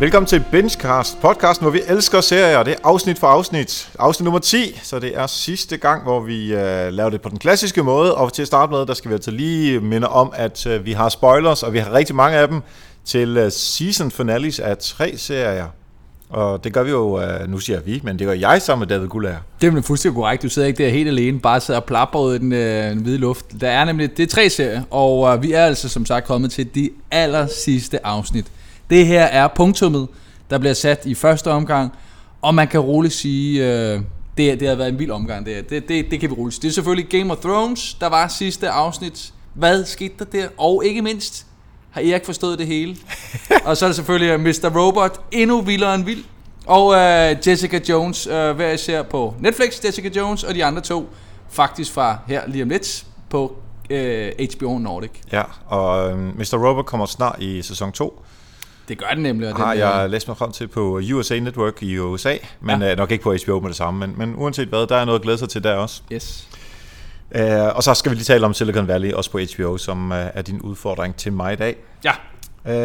Velkommen til Bingecast, podcasten, hvor vi elsker serier. Det er afsnit for afsnit. Afsnit nummer 10, så det er sidste gang, hvor vi øh, laver det på den klassiske måde. Og til at starte med, der skal vi altså lige minde om, at øh, vi har spoilers, og vi har rigtig mange af dem til øh, season finales af tre serier. Og det gør vi jo, øh, nu siger vi, men det gør jeg sammen med David Gullager. Det er fuldstændig korrekt. Du sidder ikke der helt alene, bare sidder og plapper ud i den, øh, den hvide luft. Der er nemlig, det er tre serier, og øh, vi er altså som sagt kommet til de aller sidste afsnit. Det her er punktummet, der bliver sat i første omgang, og man kan roligt sige, øh, det, det har været en vild omgang. Det, her. det, det, det kan vi roligt sige. Det er selvfølgelig Game of Thrones, der var sidste afsnit. Hvad skete der der? Og ikke mindst, har Erik forstået det hele? og så er det selvfølgelig øh, Mr. Robot, endnu vildere end vild. Og øh, Jessica Jones, øh, hver især på Netflix, Jessica Jones, og de andre to faktisk fra her lige om lidt på øh, HBO Nordic. Ja, og øh, Mr. Robot kommer snart i sæson 2. Det gør den nemlig. Og har den, jeg læst mig frem til på USA Network i USA, men ja. uh, nok ikke på HBO med det samme. Men, men uanset hvad, der er noget at glæde sig til der også. Yes. Uh, og så skal vi lige tale om Silicon Valley, også på HBO, som uh, er din udfordring til mig i dag. Ja.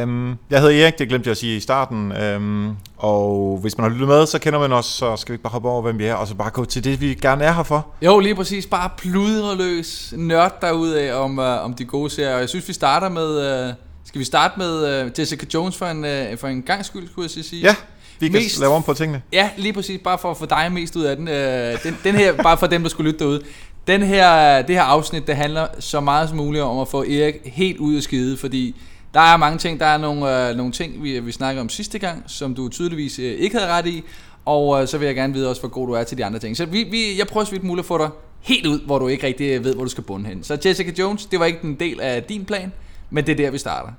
Um, jeg hedder Erik, det glemte jeg at sige i starten, um, og hvis man har lyttet med, så kender man os, så skal vi ikke bare hoppe over, hvem vi er, og så bare gå til det, vi gerne er her for. Jo, lige præcis. Bare pludre løs. Nørd derude om, uh, om de gode serier. Og jeg synes, vi starter med... Uh, skal vi starte med uh, Jessica Jones for en, uh, for en gang skyld, skulle jeg sige? Ja, vi kan mest, lave om på tingene. Ja, lige præcis. Bare for at få dig mest ud af den. Uh, den, den her, bare for dem, der skulle lytte derude. Den her, det her afsnit, det handler så meget som muligt om at få Erik helt ud af skide, fordi der er mange ting. Der er nogle, øh, nogle ting, vi, vi snakkede om sidste gang, som du tydeligvis øh, ikke havde ret i. Og øh, så vil jeg gerne vide også, hvor god du er til de andre ting. Så vi, vi, jeg prøver så vidt muligt at få dig helt ud, hvor du ikke rigtig ved, hvor du skal bunde hen. Så Jessica Jones, det var ikke en del af din plan, men det er der, vi starter.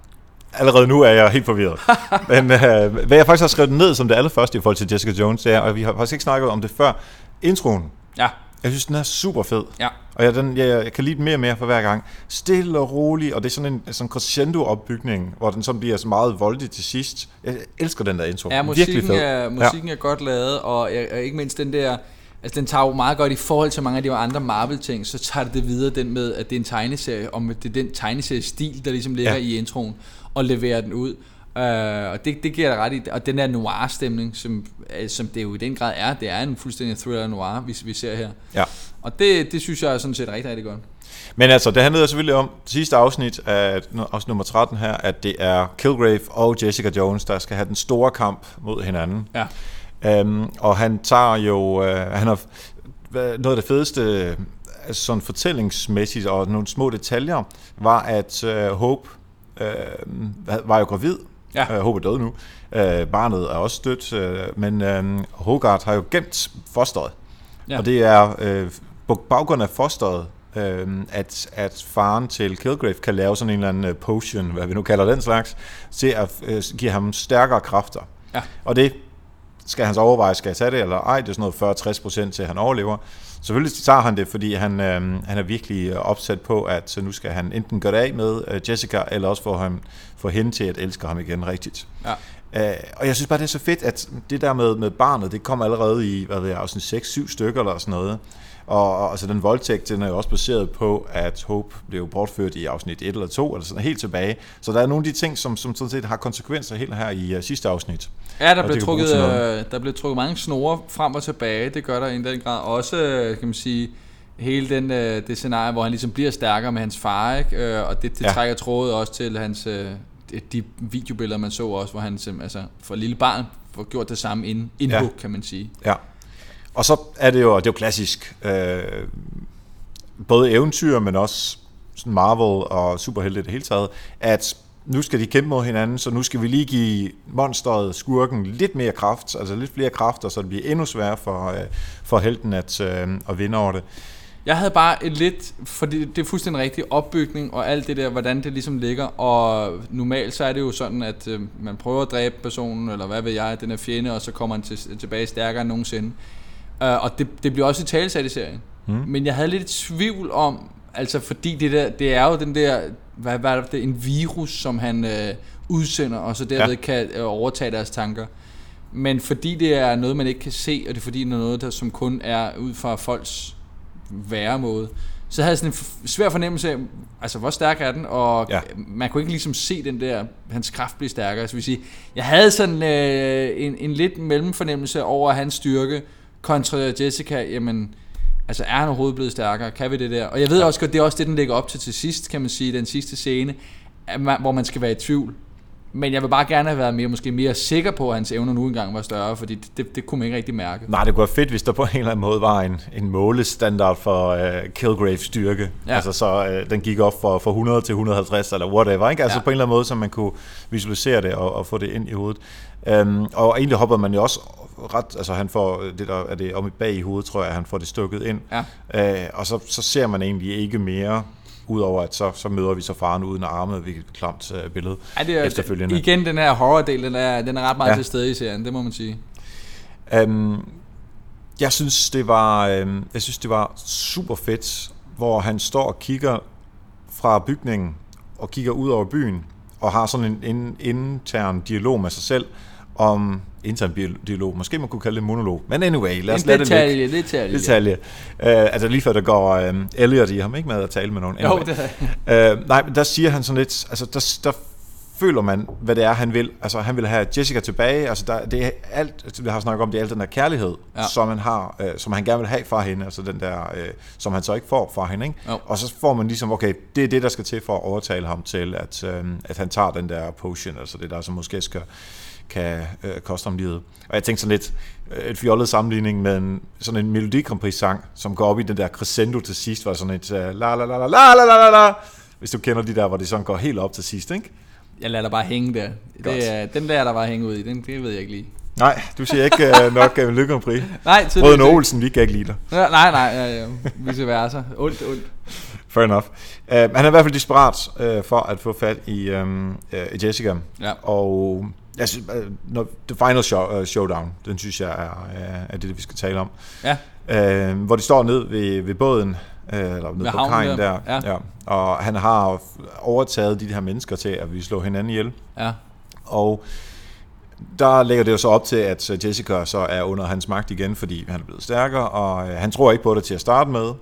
Allerede nu er jeg helt forvirret. men øh, hvad jeg faktisk har skrevet ned som det allerførste i forhold til Jessica Jones, det er, og vi har faktisk ikke snakket om det før, introen. Ja. Jeg synes, den er super fed. Ja. Og jeg, den, jeg, jeg kan lide den mere og mere for hver gang. Stille og rolig, og det er sådan en sådan crescendo-opbygning, hvor den så bliver så meget voldig til sidst. Jeg elsker den der intro. Ja, musikken, Virkelig fed. Er, musikken ja. er godt lavet, og, og ikke mindst den der... Altså, den tager jo meget godt i forhold til mange af de andre Marvel-ting, så tager det det videre den med, at det er en tegneserie, om det er den tegneserie-stil, der ligesom ligger ja. i introen, og leverer den ud. Uh, og det, det giver dig ret i. Og den der noir-stemning, som, som det jo i den grad er, det er en fuldstændig thriller noir, vi, vi ser her. Ja. Og det, det synes jeg er sådan set rigtig, rigtig godt. Men altså, det handlede selvfølgelig om det sidste afsnit af også nummer 13 her, at det er Kilgrave og Jessica Jones, der skal have den store kamp mod hinanden. Ja. Um, og han tager jo, uh, han har noget af det fedeste, altså sådan fortællingsmæssigt og nogle små detaljer, var at uh, Hope uh, var jo gravid, Ja. Uh, Hope er død nu. Uh, barnet er også dødt, uh, men uh, Hogarth har jo gemt fosteret. Ja. Og det er uh, på baggrund af fosteret, uh, at, at faren til Kilgrave kan lave sådan en eller anden potion, hvad vi nu kalder den slags, til at uh, give ham stærkere kræfter. Ja. Og det skal han så overveje, skal jeg tage det eller ej, det er sådan noget 40-60% til, at han overlever. Selvfølgelig tager han det, fordi han, øh, han er virkelig øh, opsat på, at så nu skal han enten gøre det af med øh, Jessica, eller også få, ham, få hende til at elske ham igen rigtigt. Ja. Øh, og jeg synes bare, det er så fedt, at det der med, med barnet, det kommer allerede i, hvad ved jeg, sådan 6-7 stykker eller sådan noget. Og, og altså den voldtægt, den er jo også baseret på, at Hope blev bortført i afsnit 1 eller 2, eller sådan helt tilbage. Så der er nogle af de ting, som, som sådan set har konsekvenser helt her i uh, sidste afsnit. Ja, der blev, trukket, øh, der blev trukket mange snore frem og tilbage, det gør der i den grad. Også, øh, kan man sige, hele den, øh, det scenarie, hvor han ligesom bliver stærkere med hans far, ikke? Øh, og det, det ja. trækker trådet også til hans, øh, de videobilleder, man så også, hvor han altså, for lille barn får gjort det samme ind, indhug, ja. kan man sige. Ja. Og så er det jo, det er jo klassisk, øh, både eventyr, men også sådan Marvel og superhelte det hele taget, at nu skal de kæmpe mod hinanden, så nu skal vi lige give monsteret, skurken, lidt mere kraft, altså lidt flere kræfter, så det bliver endnu sværere for, øh, for helten at, øh, at vinde over det. Jeg havde bare et lidt, fordi det er fuldstændig rigtig opbygning og alt det der, hvordan det ligesom ligger, og normalt så er det jo sådan, at øh, man prøver at dræbe personen, eller hvad ved jeg, den er fjende, og så kommer han til, tilbage stærkere end nogensinde. Uh, og det, det bliver også i talesat i serien. Mm. Men jeg havde lidt tvivl om, altså fordi det, der, det er jo den der, hvad, hvad er det, en virus, som han øh, udsender, og så derved ja. kan øh, overtage deres tanker. Men fordi det er noget, man ikke kan se, og det er fordi det er noget, der som kun er ud fra folks væremåde, så havde jeg sådan en svær fornemmelse af, altså hvor stærk er den, og Ja. man kunne ikke ligesom se den der, hans kraft blive stærkere. Så vil sige, jeg havde sådan øh, en, en lidt mellemfornemmelse over hans styrke, kontra Jessica, jamen, altså er han overhovedet blevet stærkere? Kan vi det der? Og jeg ved ja. også godt, det er også det, den lægger op til til sidst, kan man sige, den sidste scene, hvor man skal være i tvivl. Men jeg vil bare gerne have været mere, måske mere sikker på, at hans evner nu engang var større, fordi det, det, det kunne man ikke rigtig mærke. Nej, det kunne være fedt, hvis der på en eller anden måde var en, en målestandard for uh, Kilgraves styrke. Ja. Ja. Altså så uh, den gik op fra, fra 100 til 150 eller whatever. Ikke? Altså Ja. på en eller anden måde, så man kunne visualisere det og, og få det ind i hovedet. Um, og egentlig hopper man jo også ret, altså han får det der, er det om bag i hovedet, tror jeg, at han får det stukket ind. Ja. Uh, og så, så ser man egentlig ikke mere, udover at så, så møder vi så faren uden arme, hvilket er klamt uh, billede Ja, det er, efterfølgende. Igen, den her horror-del, den er, den er ret meget Ja. til stede i serien, det må man sige. Um, jeg synes det var um, jeg synes det var super fedt, hvor han står og kigger fra bygningen og kigger ud over byen og har sådan en, en intern dialog med sig selv om intern dialog. Måske man kunne kalde det en monolog. Men anyway, lad os en lade det ligge. detalje, detalje. Uh, altså lige før der går um, Elliot i ham, ikke med at tale med nogen. Jo, det er Øh, nej, men der siger han sådan lidt, altså der, der føler man, hvad det er, han vil. Altså han vil have Jessica tilbage, altså der, det er alt, altså, vi har snakket om, det er alt den der kærlighed, ja. Ja. som, han har, øh, som han gerne vil have fra hende, altså den der, øh, som han så ikke får fra hende. Ikke? Jo. Og så får man ligesom, okay, det er det, der skal til for at overtale ham til, at, øh, at han tager den der potion, altså det der, som måske skal kan øh, koste om livet. Og jeg tænkte sådan lidt, øh, et fjollet sammenligning med en, sådan en melodikompris-sang, som går op i den der crescendo til sidst, var sådan et øh, la la la la la la la la hvis du kender de der, hvor det sådan går helt op til sidst, ikke? Jeg lader dig bare hænge der. Det, er, den der, der bare hænge ud i, den, det ved jeg ikke lige. Nej, du siger ikke uh, nok øh, uh, Lykke Prix. Nej, tydeligvis Røden Olsen, vi kan ikke lide dig. Ja, nej, nej, ja, ja. vice versa. Ondt, ondt. Fair enough. Uh, han er i hvert fald desperat uh, for at få fat i um, uh, Jessica. Ja. Og uh, når, The Final show, uh, Showdown, den synes jeg er, er det, vi skal tale om. Ja. Uh, hvor de står ned ved, ved båden, uh, eller ned Ved på kajen der. ja. Ja. Og han har overtaget de her mennesker til, at vi slår hinanden ihjel. Ja. Og der lægger det jo så op til, at øh, Jessica så er under hans magt igen, fordi han er blevet stærkere, og øh, han tror ikke på det til at starte med.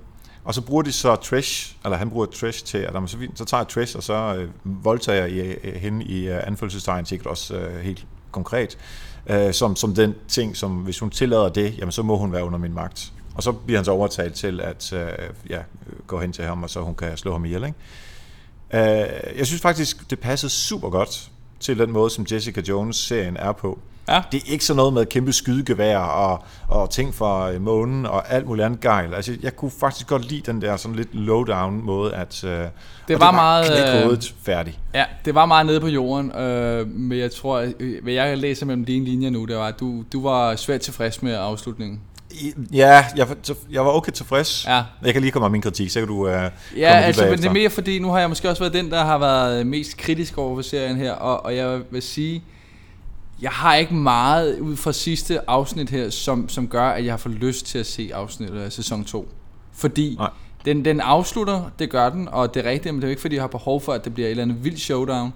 Og så bruger de så Trish, eller han bruger Trish til, at så, så tager Trish, og så øh, voldtager I, øh, øh, hende i øh, anfølgelsestegn, sikkert også øh, helt konkret, øh, som, som den ting, som hvis hun tillader det, jamen så må hun være under min magt. Og så bliver han så overtalt til at øh, ja, gå hen til ham, og så hun kan slå ham ihjel. Ikke? Øh, jeg synes faktisk, det passede super godt til den måde, som Jessica Jones-serien er på. Ja. Det er ikke sådan noget med kæmpe skydegevær og, og ting fra øh, månen og alt muligt andet gejl. Altså, jeg kunne faktisk godt lide den der sådan lidt low-down måde, at øh, Det og var meget, øh, færdig. Ja, det var meget nede på jorden, øh, men jeg tror, øh, hvad jeg læser mellem dine linjer nu, det var, at du, du var svært tilfreds med afslutningen. Ja, jeg, var- jeg var okay tilfreds. Ja. Jeg kan lige komme med min kritik, så kan du øh, komme Ja, lige altså, men det er mere fordi, nu har jeg måske også været den, der har været mest kritisk over for serien her, og, og jeg vil sige, jeg har ikke meget ud fra sidste afsnit her, som, som gør, at jeg har fået lyst til at se afsnittet af sæson 2. Fordi Nej. den, den afslutter, det gør den, og det er rigtigt, men det er jo ikke fordi, jeg har behov for, at det bliver et eller andet vildt showdown.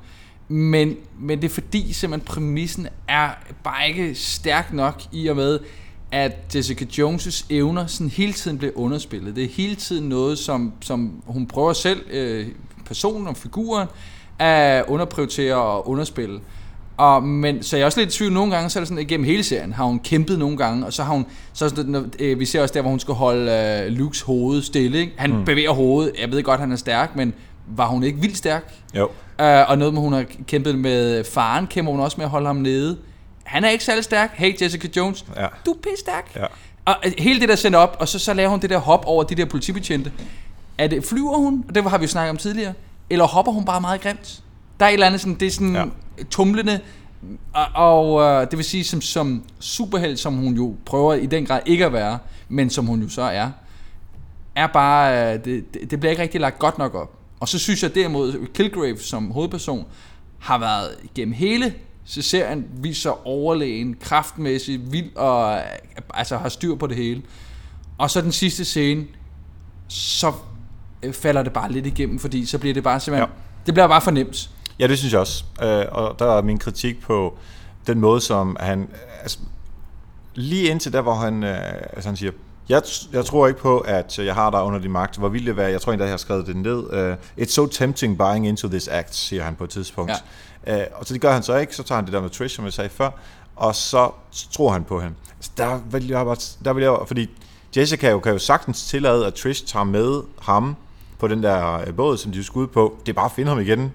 Men, men det er fordi, simpelthen præmissen er bare ikke stærk nok i og med, at Jessica Jones' evner sådan hele tiden bliver underspillet. Det er hele tiden noget, som, som hun prøver selv, øh, personen og figuren, at underprioritere og underspille. Og, men, så jeg er også lidt i tvivl nogle gange, så er det sådan, igennem hele serien har hun kæmpet nogle gange, og så har hun, så sådan, når, øh, vi ser også der, hvor hun skal holde øh, Lukes hoved stille, ikke? Han mm. bevæger hovedet, jeg ved godt, han er stærk, men var hun ikke vildt stærk? Jo. Uh, og noget med, hun har kæmpet med faren, kæmper hun også med at holde ham nede. Han er ikke særlig stærk. Hey, Jessica Jones, Ja. du er pisse stærk. Ja. Og øh, hele det der sender op, og så, så laver hun det der hop over de der politibetjente. Er det, flyver hun? Og det har vi jo snakket om tidligere. Eller hopper hun bare meget grimt? Der er et eller andet sådan, det er sådan Ja. Tumlende. Og, og øh, det vil sige, som, som superheld, som hun jo prøver i den grad ikke at være, men som hun jo så er, er bare, øh, det, det, bliver ikke rigtig lagt godt nok op. Og så synes jeg derimod, Kilgrave som hovedperson, har været gennem hele serien, vist sig overlegen, kraftmæssigt, vild og øh, altså har styr på det hele. Og så den sidste scene, så øh, falder det bare lidt igennem, fordi så bliver det bare simpelthen, ja. det bliver bare for nemt. Ja, det synes jeg også. Øh, og der er min kritik på den måde, som han... Altså, lige indtil der, hvor han, øh, altså han siger, Jeg, jeg tror ikke på, at jeg har dig under din magt. Hvor ville det være? Jeg tror endda, jeg har skrevet det ned. Uh, It's so tempting buying into this act, siger han på et tidspunkt. Ja. Uh, og så det gør han så ikke. Så tager han det der med Trish, som jeg sagde før. Og så tror han på hende. Så der vil jeg bare... Der vil jeg, fordi Jessica jo, kan jo sagtens tillade, at Trish tager med ham på den der øh, båd, som de skulle ud på. Det er bare at finde ham igen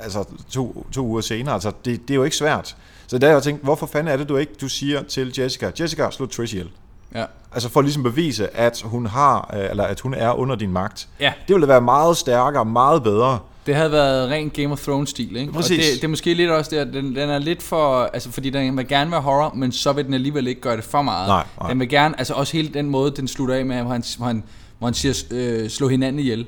altså to, to uger senere. Altså, det, det er jo ikke svært. Så der har jeg tænkt, hvorfor fanden er det, du ikke du siger til Jessica, Jessica, slå Trish ihjel. Ja. Altså for at ligesom bevise, at hun har, øh, eller at hun er under din magt. Ja. Det ville være meget stærkere, meget bedre. Det havde været ren Game of Thrones-stil, ikke? Præcis. Og det, det er måske lidt også der, den, den er lidt for, altså fordi den vil gerne være horror, men så vil den alligevel ikke gøre det for meget. Nej, nej. Den vil gerne, altså også hele den måde, den slutter af med, hvor han, hvor han, hvor han siger, øh, slå hinanden ihjel.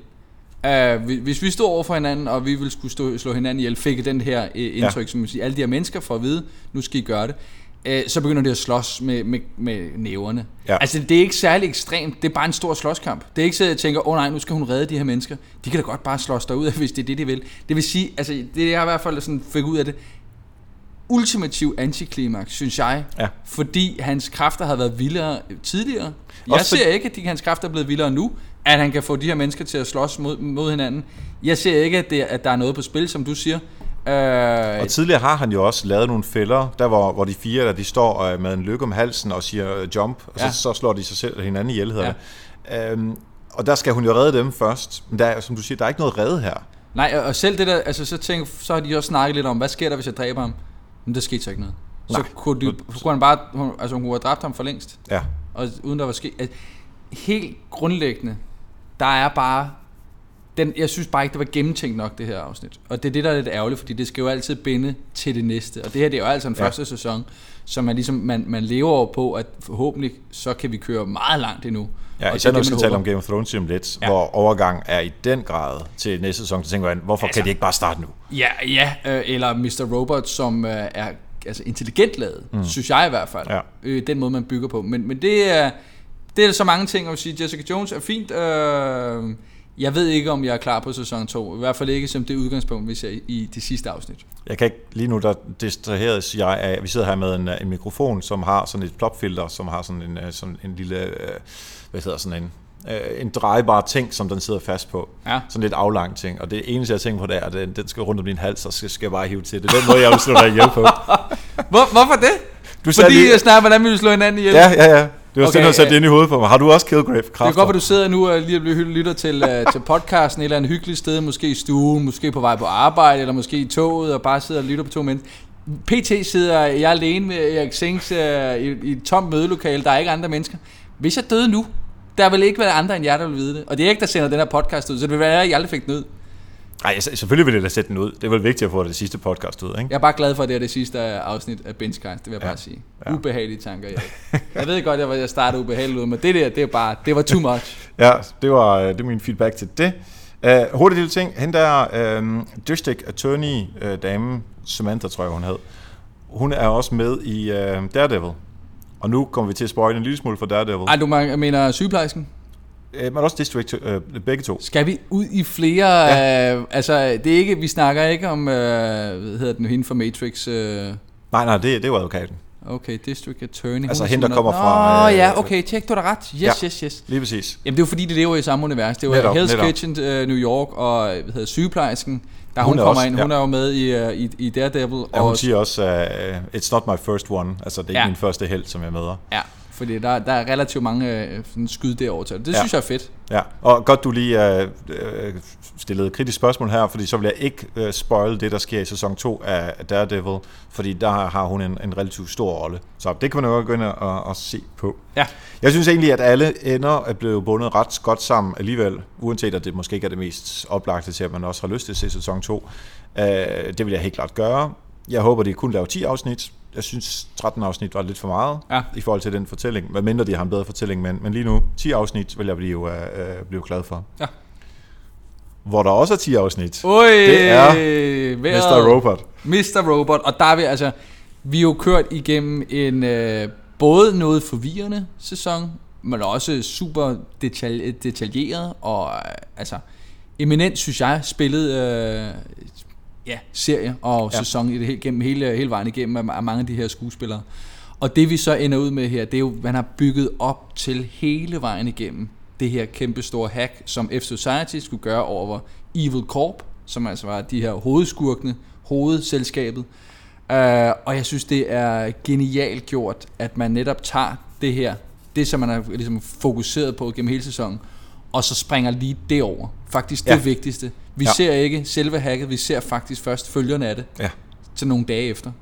Uh, hvis vi stod over for hinanden, og vi ville skulle stå, slå hinanden ihjel, fik den her uh, indtryk, ja. som siger, alle de her mennesker får at vide, nu skal I gøre det, uh, så begynder det at slås med, med, med næverne. Ja. Altså, det er ikke særlig ekstremt, det er bare en stor slåskamp. Det er ikke så, at jeg tænker, åh oh, nej, nu skal hun redde de her mennesker. De kan da godt bare slås derud, hvis det er det, de vil. Det vil sige, altså, det jeg i hvert fald sådan fik ud af det, ultimativ antiklimaks, synes jeg. Ja. Fordi hans kræfter har været vildere tidligere. Jeg Også for- ser ikke, at de, hans kræfter er blevet vildere nu, at han kan få de her mennesker til at slås mod, mod hinanden. Jeg ser ikke, at, det, at der er noget på spil, som du siger. Øh, Og tidligere har han jo også lavet nogle fælder, der hvor, hvor de fire, der de står øh, med en lykke om halsen og siger øh, jump, og så, Ja. så slår de sig selv hinanden ihjel, hedder ja. Øhm, og der skal hun jo redde dem først. Men der, er, som du siger, der er ikke noget redde her. nej, og- og selv det der, altså så, tænk, så har de også snakket lidt om, hvad sker der, hvis jeg dræber ham? Men der skete så ikke noget. Så Nej. kunne, de, så kunne han bare, altså hun kunne have dræbt ham for længst. Ja. og uden der var sket. Altså, helt grundlæggende, der er bare, den, jeg synes bare ikke, det var gennemtænkt nok, det her afsnit. Og det er det, der er lidt ærgerligt, fordi det skal jo altid binde til det næste. Og det her, det er jo altså en Ja. første sæson, som man, ligesom, man, man lever over på, at forhåbentlig, så kan vi køre meget langt endnu. Ja, og især når vi skal tale om Game of Thrones om lidt, Ja. hvor overgang er i den grad til næste sæson, så tænker man, hvorfor Altså- kan de ikke bare starte nu? Ja, ja, øh, eller Mr. Robot, som øh, er altså intelligent lavet, mm. synes jeg i hvert fald. Ja. Øh, den måde, man bygger på. Men, men det er det er så mange ting, at vil sige, Jessica Jones er fint. Øh, jeg ved ikke, om jeg er klar på sæson 2. I hvert fald ikke som det udgangspunkt, hvis jeg er i det sidste afsnit. Jeg kan ikke, lige nu der distraheres jeg af, vi sidder her med en, en mikrofon, som har sådan et plopfilter, som har sådan en, øh, sådan en lille, øh, hvad hedder sådan en, øh, en drejbar ting, som den sidder fast på. Ja. Sådan lidt aflang ting. Og det eneste, jeg tænker på, det er, at den, den skal rundt om din hals, og så skal jeg bare hive til. Det er den måde, jeg vil slå dig ihjel på. Hvor, hvorfor det? Du Fordi lige- jeg snakker, hvordan vi vil slå hinanden ihjel. Ja, ja, ja. Det var Okay, sådan, at ja. det ind i hovedet på mig. Har du også Killgrave Det kræfter? kan godt være, du sidder nu og lige bliver lytter til, uh, til podcasten et eller andet hyggeligt sted, måske i stuen, måske på vej på arbejde, eller måske i toget, og bare sidder og lytter på to mennesker. PT sidder jeg alene med Erik Sings uh, i, i et tomt mødelokale, der er ikke andre mennesker. Hvis jeg døde nu, der vil ikke være andre end jer, der vil vide det. Og det er ikke, der sender den her podcast ud, så det vil være, at I aldrig fik den ud. Nej, selvfølgelig vil jeg da sætte den ud. Det er vel vigtigt at få det sidste podcast ud, ikke? Jeg er bare glad for, at det er det sidste afsnit af Benchcast, det vil jeg Ja. bare sige. Ja. Ubehagelige tanker, jeg. Jeg ved godt, at jeg startede ubehageligt ud, men det der, det er bare, det var too much. Ja, det var, øh, det var min feedback til det. Uh, hurtigt lille ting. Hende der um, District Attorney uh, dame, Samantha tror jeg hun hed, hun er også med i uh, Daredevil. Og nu kommer vi til at spoile en lille smule for Daredevil. Ej, du mener sygeplejersken? Uh, men også District, uh, begge to. Skal vi ud i flere... Ja. Øh, altså, det er ikke, vi snakker ikke om, øh, hvad hedder den, hende fra Matrix... Øh, Nej, nej, det, det jo advokaten. okay, District Attorney. Altså hende, der kommer fra, Nå, øh, ja, okay, tjek, du har ret. Yes, Ja. yes, yes. Lige præcis. Jamen, det er jo fordi, det lever i samme univers. Det var Netop, Hell's netop. Kitchen, øh, New York, og hvad hedder sygeplejersken, der hun, Hun er kommer også- ind. Hun er jo med i, uh, i, i Daredevil. Ja, og hun siger også, uh, it's not my first one. Altså, det er ikke Ja. min første held, som jeg møder. Ja, fordi der, der er relativt mange øh, sådan skud derovre til. Det Ja. synes jeg er fedt. Ja, og godt du lige øh, øh, stillede et kritisk spørgsmål her, fordi så vil jeg ikke øh, spoil det, der sker i sæson 2 af Daredevil, fordi der har hun en, en relativt stor rolle. Så det kan man jo godt gå ind og, og se på. Ja. Jeg synes egentlig, at alle ender er blevet bundet ret godt sammen alligevel, uanset at det måske ikke er det mest oplagte til, at man også har lyst til at se sæson 2. Øh, det vil jeg helt klart gøre. Jeg håber, de kun laver 10 afsnit. Jeg synes, 13 afsnit var lidt for meget Ja. i forhold til den fortælling. Hvad mindre de har en bedre fortælling, men, men lige nu, 10 afsnit vil jeg blive, øh, øh, blive glad for. Ja. Hvor der også er 10 afsnit. Oj, Det er. Mr. Robot. Mr. Robot, og der er vi altså, vi er jo kørt igennem en øh, både noget forvirrende sæson, men også super detalj, detaljeret og øh, altså eminent, synes jeg, spillet øh, ja, serie og Ja. sæson i det hele, gennem hele, hele vejen igennem af, mange af de her skuespillere. Og det vi så ender ud med her, det er jo, man har bygget op til hele vejen igennem det her kæmpe store hack, som F Society skulle gøre over Evil Corp, som altså var de her hovedskurkene, hovedselskabet. Uh, og jeg synes, det er genialt gjort, at man netop tager det her, det som man har ligesom fokuseret på gennem hele sæsonen, og så springer lige det over. Faktisk det Ja. vigtigste. Vi Ja. ser ikke selve hacket, vi ser faktisk først følgerne af det Ja. til nogle dage efter.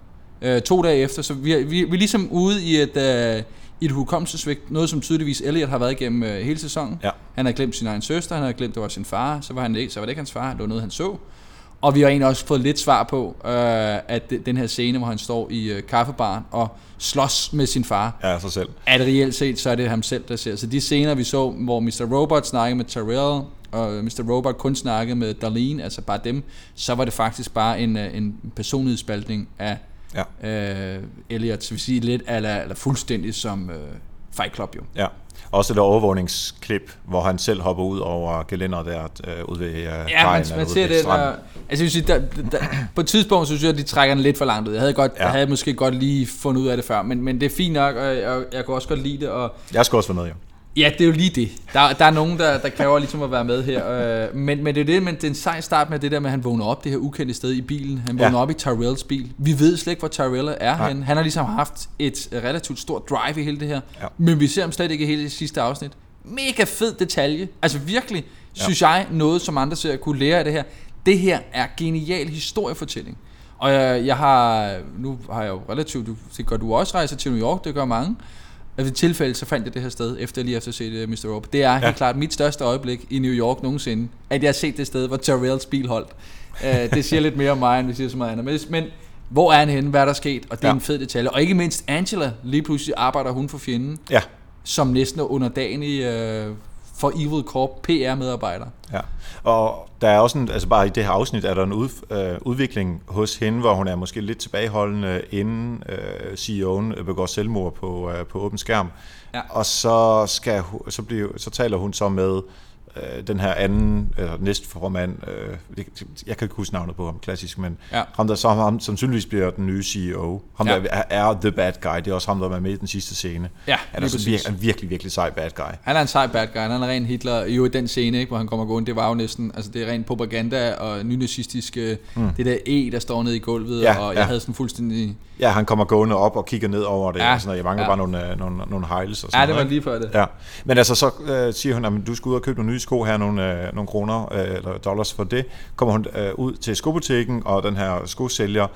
Øh, to dage efter, så vi er, vi, vi er ligesom ude i et, øh, i et hukommelsesvigt, noget som tydeligvis Elliot har været igennem øh, hele sæsonen. Ja. Han har glemt sin egen søster, han har glemt, det var sin far, så var, han så var det ikke hans far, det var noget, han så. Og vi har egentlig også fået lidt svar på, øh, at det- den her scene, hvor han står i øh, kaffebaren og slås med sin far, Ja, sig selv. at reelt set, så er det ham selv, der ser. Så de scener, vi så, hvor Mr. Robot snakkede med Tyrell, og Mr. Robot kun snakkede med Darlene, altså bare dem, så var det faktisk bare en, øh, en personlighedsspaltning af Ja. øh, Elliot, så vi sige lidt eller, eller fuldstændig som øh, Fight Club jo. Ja. Også der overvågningsklip, hvor han selv hopper ud over gelænder der øh, ude ved øh, Ja, kajen, man, man ser det der, altså jeg vil sige, der, der, på et tidspunkt synes jeg, at de trækker den lidt for langt ud. Jeg havde, godt, Ja. jeg havde måske godt lige fundet ud af det før, men, men det er fint nok, og jeg, jeg, jeg kunne også godt lide det, og Jeg skal også være med, jo. Ja, det er jo lige det. Der, der er nogen, der, der kræver ligesom at være med her. Øh, men, men det er det, men det er en sej start med det der med, at han vågner op det her ukendte sted i bilen. Han Ja. vågner op i Tyrells bil. Vi ved slet ikke, hvor Tyrell er Nej. henne. Han har ligesom haft et relativt stort drive i hele det her. Ja. Men vi ser ham slet ikke i hele det sidste afsnit. Mega fed detalje. Altså virkelig, Ja. synes jeg, noget som andre ser kunne lære af det her. Det her er genial historiefortælling. Og jeg, jeg har, nu har jeg jo relativt, det gør du også rejser til New York, det gør mange. Ved tilfælde, så fandt jeg det her sted, efter lige efter at have set uh, Mr. Rope. Det er helt Ja. klart mit største øjeblik i New York nogensinde, at jeg har set det sted, hvor Tyrells bil holdt. Uh, det siger lidt mere om mig, end det siger så meget andet. Men, hvor er han henne? Hvad er der sket? Og det er Ja. en fed detalje. Og ikke mindst Angela, lige pludselig arbejder hun for fjenden, Ja, som næsten er underdanig uh, for Evil Corp PR-medarbejder. ja. Og der er også en, altså bare i det her afsnit, er der en ud, øh, udvikling hos hende, hvor hun er måske lidt tilbageholdende, inden øh, CEO'en begår selvmord på, øh, på åben skærm. Ja. Og så, skal, så, bliver, så taler hun så med øh, den her anden, eller næstformand, øh, jeg kan ikke huske navnet på ham, klassisk, men Ja. ham, der så ham, sandsynligvis bliver den nye CEO. Ham, Ja. der er, er the bad guy, det er også ham, der var med i den sidste scene. Ja, Han er lige så præcis. virkelig, en virkelig, virkelig sej bad guy. Han er en sej bad guy, han er ren Hitler. Jo i den scene, ikke, hvor han kommer gående, det var jo næsten, altså det er ren propaganda og nynazistisk, mm. det der E, der står nede i gulvet, Ja, og jeg ja. havde sådan fuldstændig... Ja, han kommer gående op og kigger ned over det, Ja, og sådan noget. Jeg mangler ja. bare nogle, øh, nogle, nogle hejles og sådan Ja, det var noget, lige før det. Ja, men altså så øh, siger hun, at du skal ud og købe nogle nye sko her, nogle, øh, nogle kroner øh, eller dollars for det. Kommer hun øh, ud til skobutikken, og den her skosælger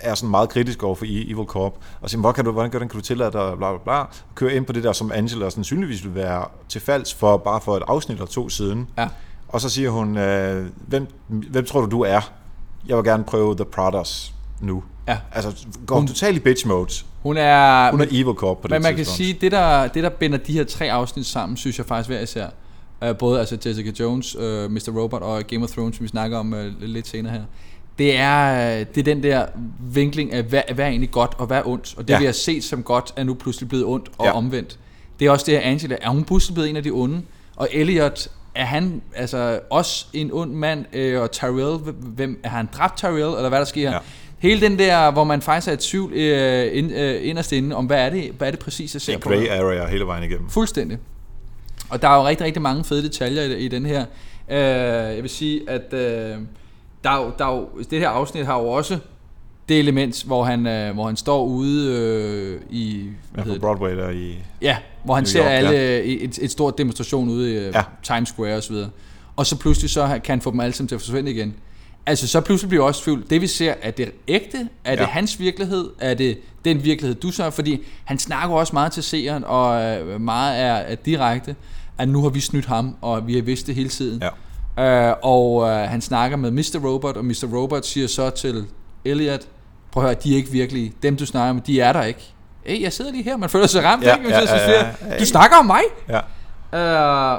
er sådan meget kritisk over for E- Evil Corp, og siger, hvordan kan du, hvordan, kan du tillade dig, bla bla bla, og kører ind på det der, som Angela sandsynligvis vil være til falds for, bare for et afsnit eller to siden. Ja. Og så siger hun, øh, hvem, hvem tror du, du er? Jeg vil gerne prøve The Prodders nu. Ja. Altså, går Hun- totalt i bitch mode. Hun er... Hun er Evil Corp på det Men man kan tidspunkt. sige, det der, det der binder de her tre afsnit sammen, synes jeg faktisk hver især. Uh, både altså Jessica Jones, uh, Mr. Robot og Game of Thrones, som vi snakker om uh, lidt senere her. Det er, det er den der vinkling af, hvad, hvad er egentlig godt og hvad er ondt. Og det Ja. vi har set som godt, er nu pludselig blevet ondt og Ja. omvendt. Det er også det her Angela. Er hun pludselig blevet en af de onde? Og Elliot, er han altså også en ond mand? Øh, og Tyrell, hvem, er han dræbt Tyrell? Eller hvad der sker? Ja. Hele den der, hvor man faktisk er i tvivl øh, ind, øh, inderst inde, om hvad er det, hvad er det præcis, jeg ser Det er på her? area hele vejen igennem. Fuldstændig. Og der er jo rigtig, rigtig mange fede detaljer i, i den her. Øh, jeg vil sige, at øh, der, er jo, der er jo, det her afsnit har jo også det element, hvor han, øh, hvor han står ude øh, i... Ja, Hvad på hedder det? Broadway der i... Ja, hvor han New ser York, alle i et, et stort demonstration ude i ja. Ja. Times Square osv. Og så pludselig så kan han få dem alle sammen til at forsvinde igen. Altså så pludselig bliver jeg også tvivl. Det vi ser, er det ægte? Er det Ja. hans virkelighed? Er det den virkelighed, du så? Fordi han snakker også meget til seeren, og øh, meget er, er direkte, at nu har vi snydt ham, og vi har vidst det hele tiden. Ja. Øh, og øh, han snakker med Mr. Robot, og Mr. Robot siger så til Elliot, prøv at høre, de er ikke virkelige. Dem du snakker med, de er der ikke. Hey, jeg sidder lige her, man føler sig ramt, Ja, ikke? Hvis ja, jeg så ja, siger, ja. Du snakker om mig? Ja. Øh,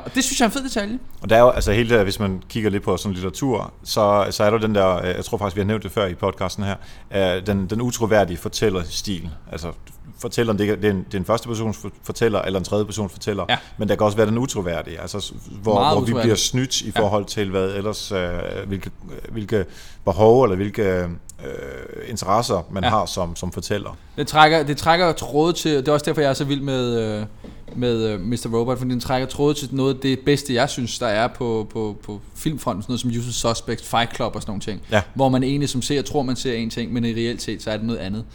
og det synes jeg er en fed detalje. Og der er jo, altså hele der, hvis man kigger lidt på sådan litteratur, så, så er der den der, øh, jeg tror faktisk, vi har nævnt det før i podcasten her, øh, den, den utroværdige fortællerstil. Altså fortæller, om det det er, en, det er en første persons for- fortæller, eller en tredje persons fortæller, Ja. men der kan også være den utroværdige, altså hvor, Meget hvor vi bliver snydt i forhold til, hvad ellers, øh, hvilke, hvilke behov, eller hvilke øh, interesser, man ja. har som, som fortæller. Det trækker, det trækker tråde til, det er også derfor, jeg er så vild med, øh, med øh, Mr. Robot, fordi den trækker tråde til noget af det bedste, jeg synes, der er på, på, på filmfronten, sådan noget som Usual Suspects, Fight Club og sådan nogle ting. Ja. Hvor man egentlig som ser, tror man ser en ting, men i reelt set, så er det noget andet.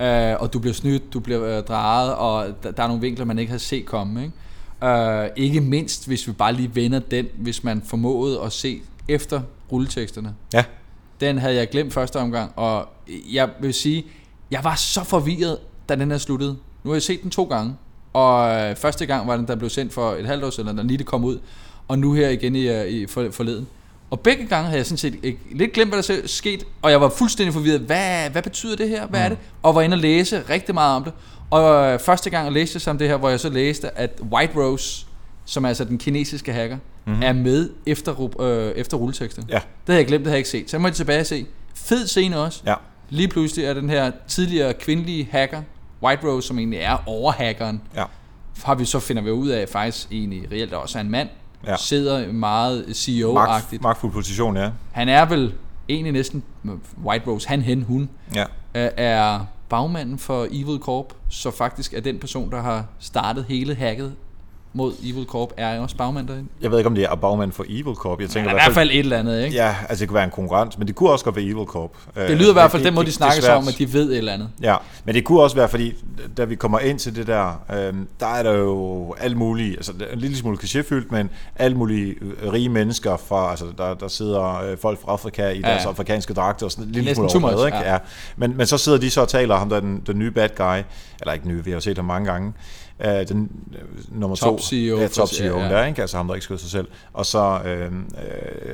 Ja. Øh, og du bliver snydt, du bliver øh, drejet, og der, der er nogle vinkler, man ikke har set komme. Ikke? Øh, ikke mindst, hvis vi bare lige vender den, hvis man formåede at se efter rulleteksterne. Ja. Den havde jeg glemt første omgang, og jeg vil sige, jeg var så forvirret, da den her sluttede. Nu har jeg set den to gange, og øh, første gang var den, der blev sendt for et halvt år siden, da lige det kom ud, og nu her igen i, øh, i for, forleden. Og begge gange havde jeg sådan set ikke, lidt glemt, hvad der skete, og jeg var fuldstændig forvirret. Hvad, hvad betyder det her? Hvad er det? Og var inde og læse rigtig meget om det. Og øh, første gang jeg læste jeg om det her, hvor jeg så læste, at White Rose, som er altså den kinesiske hacker, mm-hmm. er med efter, øh, efter rulletekster. Ja. Det havde jeg glemt, det havde jeg ikke set. Så jeg måtte tilbage og se. Fed scene også. Ja. Lige pludselig er den her tidligere kvindelige hacker, White Rose, som egentlig er overhackeren, Ja. har vi så finder vi ud af, at faktisk egentlig reelt også er en mand, Ja. sidder meget CEO-agtigt. Magt, magtfuld position, ja. Han er vel egentlig næsten White Rose, han, hen, hun, ja. er bagmanden for Evil Corp, så faktisk er den person, der har startet hele hacket mod Evil Corp, er også bagmand derinde. Jeg ved ikke, om det er bagmand for Evil Corp. Jeg tænker er i hvert fald et eller andet, ikke? Ja, altså det kunne være en konkurrent, men det kunne også godt være Evil Corp. Det lyder i hvert fald den måde, de snakker sig om, at de ved et eller andet. Ja, men det kunne også være, fordi da vi kommer ind til det der, øhm, der er der jo alle mulige, altså en lille smule klichéfyldt, men alle mulige øh, rige mennesker fra, altså der, der sidder øh, folk fra Afrika i Ja. deres afrikanske dragter og sådan en lille Næsten smule overdrevet, ikke? ja. Ja. Men, men så sidder de så og taler ham, der er den, den nye bad guy, eller ikke nye, vi har jo set ham mange gange, øh, den øh, nummer Top to, CEO ja, for- top CEO ja, ja. der, ikke? altså ham, der ikke skød sig selv, og så øh, øh,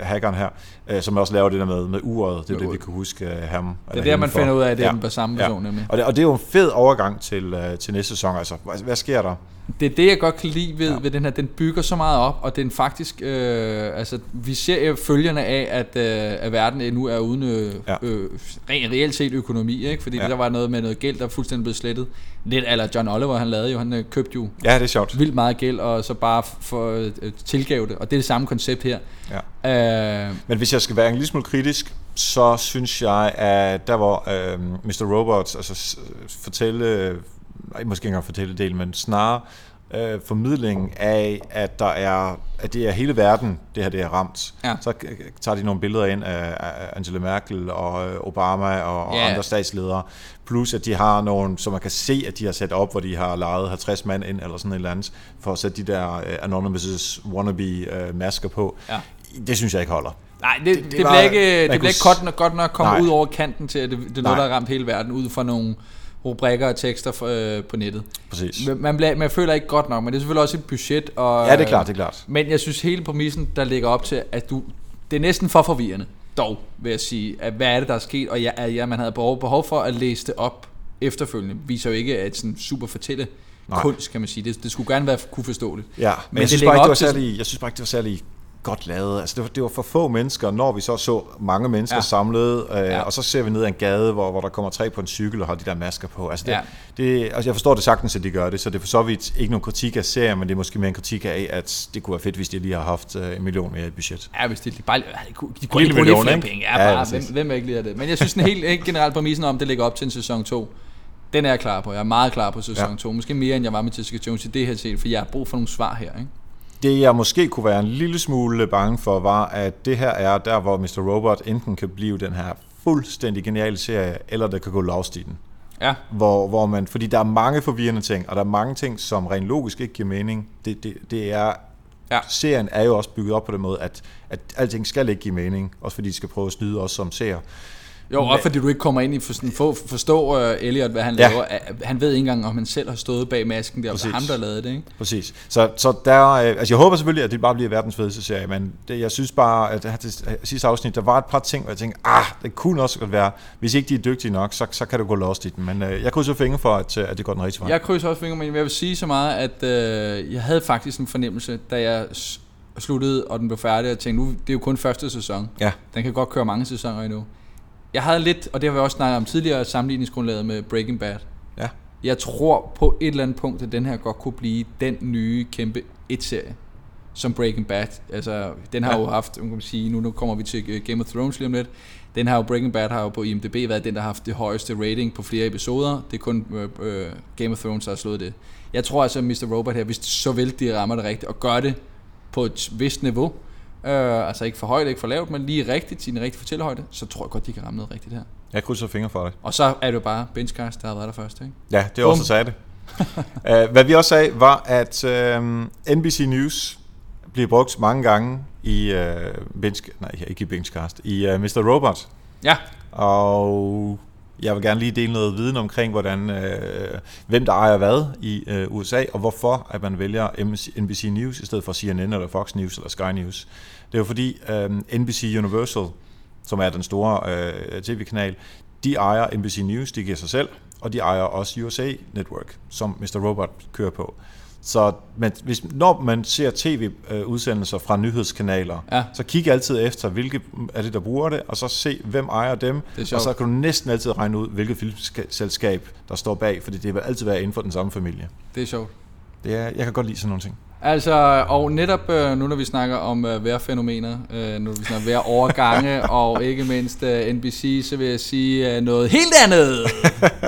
hackeren her, øh, som også laver det der med, med uret, det er Med det, vi kan huske øh, ham. Det er der, man finder ud af, at det er den samme person, ja. nemlig. Og det, og det er jo en fed overgang til, øh, til næste sæson. Altså, hvad, hvad sker der? Det er det, jeg godt kan lide ved, ja. Ved den her. Den bygger så meget op, og den faktisk... Øh, altså, vi ser følgerne af, at, øh, at verden nu er uden øh, ja. Øh, re- reelt set økonomi, ikke? Fordi ja. Der var noget med noget gæld, der er fuldstændig blevet slettet. Lidt eller John Oliver, han lavede jo, han øh, købte jo Ja, det er sjovt. vildt meget gæld, og så bare for øh, tilgav det. Og det er det samme koncept her. Ja. Øh, Men hvis jeg skal være en lille smule kritisk, så synes jeg, at der hvor øh, Mr. Robots altså, fortælle, øh, nej, måske ikke engang fortælle del, men snarere øh, formidlingen af, at der er, at det er hele verden, det her det er ramt. Ja. Så tager de nogle billeder ind af Angela Merkel og øh, Obama og, og Ja. andre statsledere. Plus at de har nogle, så man kan se, at de har sat op, hvor de har lejet 50 mand ind, eller sådan et eller andet, for at sætte de der øh, Anonymous wannabe øh, masker på. Ja. Det synes jeg ikke holder. Nej, det, det, Det- det, var- bliver ikke, det bliver ikke godt nok, godt nok komme Nej. ud over kanten til, at det, det er noget, der har ramt hele verden, ud fra nogle rubrikker og tekster øh, på nettet. Præcis. Man, bliver, man føler ikke godt nok, men det er selvfølgelig også et budget. Og, Ja, det er klart, det er klart. Men jeg synes hele præmissen, der ligger op til, at du, det er næsten for forvirrende, dog vil jeg sige, at hvad er det, der er sket, og ja, ja, man havde behov, behov for at læse det op efterfølgende, viser jo ikke, at sådan super fortælle Nej. kunst, kan man sige. Det, det skulle gerne være kunne forståeligt. Ja, men, Men jeg, det synes lægger bare ikke, det var særlig, jeg synes bare ikke, det var særlig godt lavet. Altså, det, var, det var for få mennesker, når vi så så mange mennesker Ja. samlet, øh, Ja. og så ser vi ned ad en gade, hvor, hvor der kommer tre på en cykel og har de der masker på. Altså, det, Ja. det, altså jeg forstår det sagtens, at de gør det, så det er for så vidt ikke nogen kritik af serien, men det er måske mere en kritik af, at det kunne være fedt, hvis de lige har haft øh, en million mere i budget. Ja, hvis de, de bare, de kunne, de kunne ikke bruge lidt flere ikke? penge. Ja, Ja, bare, hvem, hvem ikke lide af det? Men jeg synes, den helt, helt generelt præmissen om, det ligger op til en sæson 2, den er jeg klar på. Jeg er meget klar på sæson Ja. 2. Måske mere, end jeg var med Jessica Jones i det her set, for jeg har brug for nogle svar her. Ikke? Det jeg måske kunne være en lille smule bange for, var, at det her er der, hvor Mr. Robot enten kan blive den her fuldstændig geniale serie, eller der kan gå lost i den. Ja, hvor, hvor man, fordi der er mange forvirrende ting, og der er mange ting, som rent logisk ikke giver mening. Det, det, det er, Ja. serien er jo også bygget op på den måde, at, at alting skal ikke give mening, også fordi de skal prøve at snyde os som seere. Jo, og fordi du ikke kommer ind i for, sådan, for, forstå uh, Elliot, hvad han Ja. laver. Han ved ikke engang, om han selv har stået bag masken det er Præcis. ham, der lavede det. Ikke? Præcis. Så, så der, øh, altså jeg håber selvfølgelig, at det bare bliver verdens fedeste serie, men det, jeg synes bare, at her til sidste afsnit, der var et par ting, hvor jeg tænkte, ah, det kunne også godt være, hvis ikke de er dygtige nok, så, så kan det gå lost i den. Men øh, jeg krydser fingre for, at, øh, at det går den rigtige vej. Jeg krydser også fingre, men jeg vil sige så meget, at øh, jeg havde faktisk en fornemmelse, da jeg sluttede, og den blev færdig, og tænkte, nu, det er jo kun første sæson. Ja. Den kan godt køre mange sæsoner endnu. Jeg havde lidt, og det har vi også snakket om tidligere, sammenligningsgrundlaget med Breaking Bad. Ja. Jeg tror på et eller andet punkt, at den her godt kunne blive den nye kæmpe et-serie, som Breaking Bad. Altså, den har Ja. jo haft, man kan sige, nu, nu kommer vi til Game of Thrones lige om lidt. Den har jo, Breaking Bad har jo på IMDb været den, der har haft det højeste rating på flere episoder. Det er kun øh, øh, Game of Thrones, der har slået det. Jeg tror altså, at Mr. Robot her, hvis så vel de rammer det rigtigt, og gør det på et vist niveau, øh, altså ikke for højt, ikke for lavt, men lige rigtigt, sin rigtige fortællehøjde, så tror jeg godt, de kan ramme noget rigtigt her. Jeg krydser fingre for det. Og så er det jo bare Benchcast, der har været der først, ikke? Ja, det er Bum. også sagde det. uh, hvad vi også sagde, var, at uh, NBC News bliver brugt mange gange i uh, Bench, nej, ikke i Benchcast, i uh, Mr. Robot. Ja, Og jeg vil gerne lige dele noget viden omkring, hvordan, øh, hvem der ejer hvad i øh, USA, og hvorfor at man vælger NBC News i stedet for CNN eller Fox News eller Sky News. Det er jo fordi øh, NBC Universal, som er den store øh, tv-kanal, de ejer NBC News, de giver sig selv, og de ejer også USA Network, som Mr. Robot kører på. Så men hvis, når man ser tv-udsendelser fra nyhedskanaler, Ja. så kig altid efter, hvilke er det, der bruger det, og så se, hvem ejer dem, og så kan du næsten altid regne ud, hvilket filmselskab, der står bag, fordi det vil altid være inden for den samme familie. det er sjovt. Det er, jeg kan godt lide sådan nogle ting. Altså, og netop øh, nu når vi snakker om øh, vejrfænomener, øh, nu når vi snakker vejrovergange, og ikke mindst øh, NBC, så vil jeg sige øh, noget helt andet.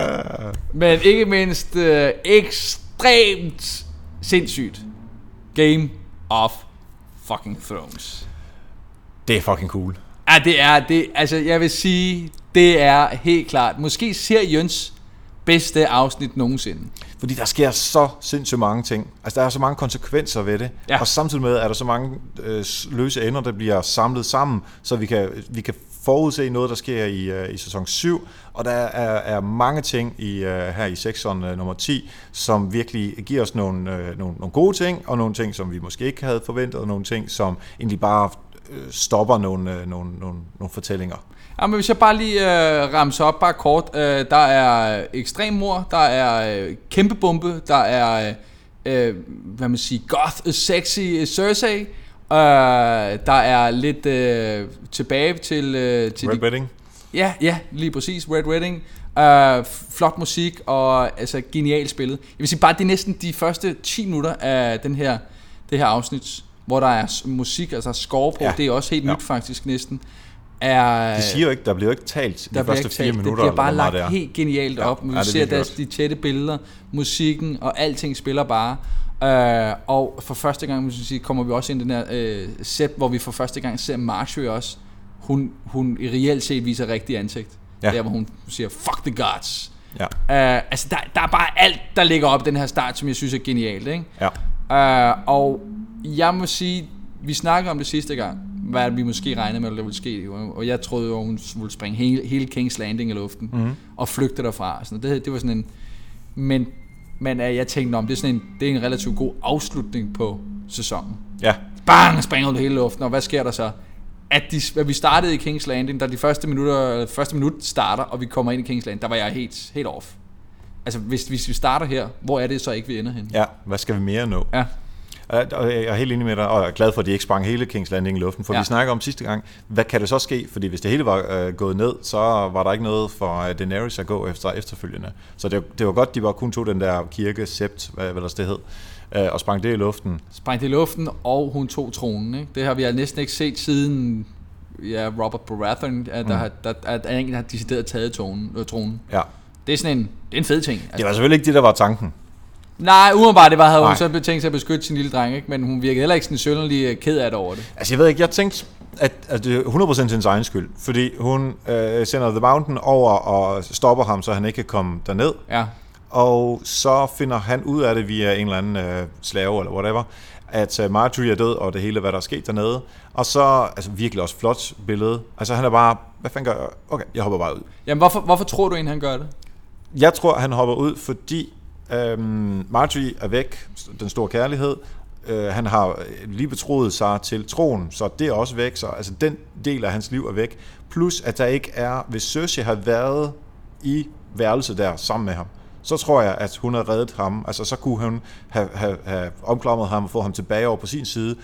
Men ikke mindst øh, ekstremt sindssygt. Game of fucking Thrones. Det er fucking cool. Ja, det er, det, altså jeg vil sige, det er helt klart, måske seriens bedste afsnit nogensinde. Fordi der sker så sindssygt mange ting. Altså, der er så mange konsekvenser ved det. Ja. Og samtidig med, er der så mange øh, løse ender, der bliver samlet sammen, så vi kan, vi kan forudse noget, der sker i, øh, i sæson 7. Og der er, er mange ting i, øh, her i sektion øh, nummer 10, som virkelig giver os nogle, øh, nogle, nogle gode ting, og nogle ting, som vi måske ikke havde forventet, og nogle ting, som egentlig bare øh, stopper nogle, øh, nogle, nogle, nogle fortællinger. Ja, men hvis jeg bare lige øh, ramser op bare kort. Øh, der er ekstrem mor, der er øh, kæmpe bombe, der er, øh, øh, hvad man siger, goth, sexy øh, Cersei. Øh, der er lidt øh, tilbage til, øh, til Red de, Wedding? Ja, ja, lige præcis. Red Wedding. Uh, flot musik og altså genialt spillet. Jeg vil sige bare, det er næsten de første 10 minutter af den her, det her afsnit, hvor der er musik, altså score på. Ja. Ja. Det er også helt Ja. nyt faktisk næsten. Er, De siger jo ikke, der bliver jo ikke talt de der bliver første fire talt. minutter. Det bliver bare lagt det helt genialt Ja, op. ja, Vi det er ser deres, de tætte billeder, musikken og alting spiller bare. Uh, og for første gang hvis vi sige, kommer vi også ind i den her uh, set, hvor vi for første gang ser Marjorie også. Hun, hun i reelt set viser rigtig ansigt. Ja. Der hvor hun siger, fuck the gods. Ja, Uh, altså der, der er bare alt, der ligger op i den her start, som jeg synes er genialt. Ikke? ja. Uh, og jeg må sige, vi snakkede om det sidste gang, hvad vi måske regnede med, at der ville ske. Og jeg troede jo, hun ville springe hele, hele King's Landing i luften Mhm. mm. og flygte derfra. Sådan, det, det var sådan en... Men, men uh, jeg tænkte om, det er, sådan en, det er en relativt god afslutning på sæsonen. ja. Bang! Springer ud hele luften, og hvad sker der så? At, de, at vi startede i King's Landing, da de første, minutter, første minut starter, og vi kommer ind i King's Landing, der var jeg helt, helt off. Altså, hvis, hvis vi starter her, hvor er det så ikke, vi ender hen? Ja, hvad skal vi mere nå? Ja. Og Jeg er helt enig med dig, og jeg er glad for, at de ikke sprang hele Kings Landing i luften, for ja. Vi snakker om sidste gang, hvad kan det så ske? Fordi hvis det hele var øh, gået ned, så var der ikke noget for øh, Daenerys at gå efter efterfølgende. Så det, var- det var godt, de bare kun tog den der kirke, sept, hvad, hvad der det hed, øh, og sprang det i luften. sprang det i luften, og hun tog tronen. Ikke? Det har vi næsten ikke set siden ja, Robert Baratheon, at, der, Mm. har, der, at der en har decideret taget tronen, øh, tronen. Ja. Det er sådan en, det er en fed ting. Det Altså, var selvfølgelig ikke det, der var tanken. Nej, umiddelbart det var, havde Nej. hun så tænkt sig at beskytte sin lille dreng, ikke? men hun virkede heller ikke sådan sønderlig øh, ked af det over det. Altså jeg ved ikke, jeg tænkte, at, at det er 100% hendes egen skyld, fordi hun øh, sender The Mountain over og stopper ham, så han ikke kan komme derned. Ja, Og så finder han ud af det via en eller anden øh, slave eller whatever, at øh, Marjorie er død, og det hele, hvad der er sket dernede. Og så, altså virkelig også flot billede. Altså han er bare, hvad fanden gør jeg? Okay, jeg hopper bare ud. Jamen, hvorfor, hvorfor tror du egentlig, han gør det? Jeg tror, han hopper ud, fordi øhm, Marjorie er væk, den store kærlighed. Øh, han har lige betroet sig til troen, så det er også væk. Så altså, den del af hans liv er væk. Plus, at der ikke er, hvis Cersei har været i værelse der sammen med ham, så tror jeg, at hun har reddet ham. Altså, så kunne hun have, have, have omklamret ham og fået ham tilbage over på sin side,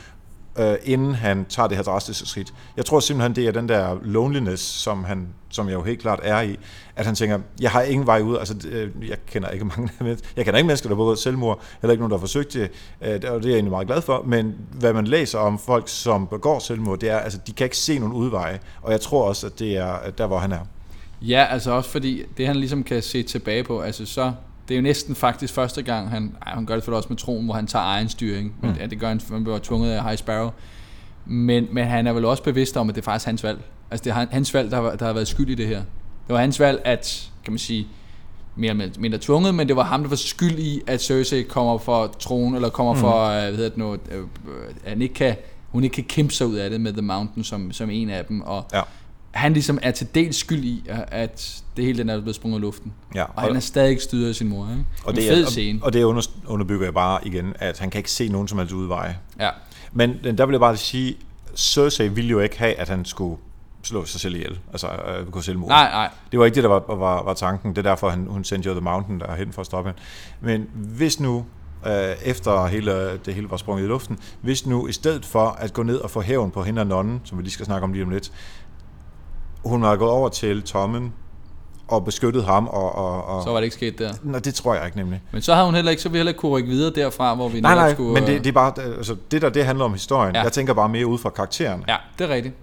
øh, inden han tager det her drastiske skridt. Jeg tror simpelthen, det er den der loneliness, som, han, som jeg jo helt klart er i, at han tænker, jeg har ingen vej ud, altså øh, jeg kender ikke mange jeg kender ikke mennesker, der har begået selvmord, heller ikke nogen, der har forsøgt øh, det, og det er jeg egentlig meget glad for, men hvad man læser om folk, som begår selvmord, det er, altså de kan ikke se nogen udveje, og jeg tror også, at det er der, hvor han er. Ja, altså også fordi det han ligesom kan se tilbage på, altså så det er jo næsten faktisk første gang, han, ej, han gør det for også med troen, hvor han tager egen styring. Men, Mm. ja, det gør han, man bliver tvunget af High Sparrow. Men, men han er vel også bevidst om, at det er faktisk hans valg. Altså det er han- hans valg, der, har- der har været skyld i det her. Det var hans valg, at, kan man sige, mere eller mindre tvunget, men det var ham, der var skyld i, at Cersei kommer for tronen, eller kommer mm. for, øh, hvad hedder det nu, øh, øh, at han ikke kan, hun ikke kan kæmpe sig ud af det med The Mountain som, som en af dem, og Ja. Han ligesom er til dels skyld i, at det hele den er blevet sprunget i luften. Ja, Og han er stadig ikke styret af sin mor. Ikke? og en det, fed er, scene. og, og det under, underbygger jeg bare igen, at han kan ikke se nogen som helst udveje. Ja. Men der vil jeg bare sige, Cersei ville jo ikke have, at han skulle slå sig selv ihjel, altså øh, begå selvmord. Nej, nej. Det var ikke det, der var, var, var tanken. Det er derfor, han, hun sendte jo The Mountain derhen for at stoppe hende. Men hvis nu, øh, efter hele, det hele var sprunget i luften, hvis nu i stedet for at gå ned og få hævn på hende og nonnen, som vi lige skal snakke om lige om lidt, hun var gået over til Tommen og beskyttet ham, og, og, og Så var det ikke sket der. Nå, det tror jeg ikke nemlig. Men så havde hun heller ikke, så vi heller ikke kunne rykke videre derfra, hvor vi Nej, nej, skulle... men det, øh, det er bare, altså, det der, det handler om historien. Ja. Jeg tænker bare mere ud fra karakteren. Ja, det er rigtigt.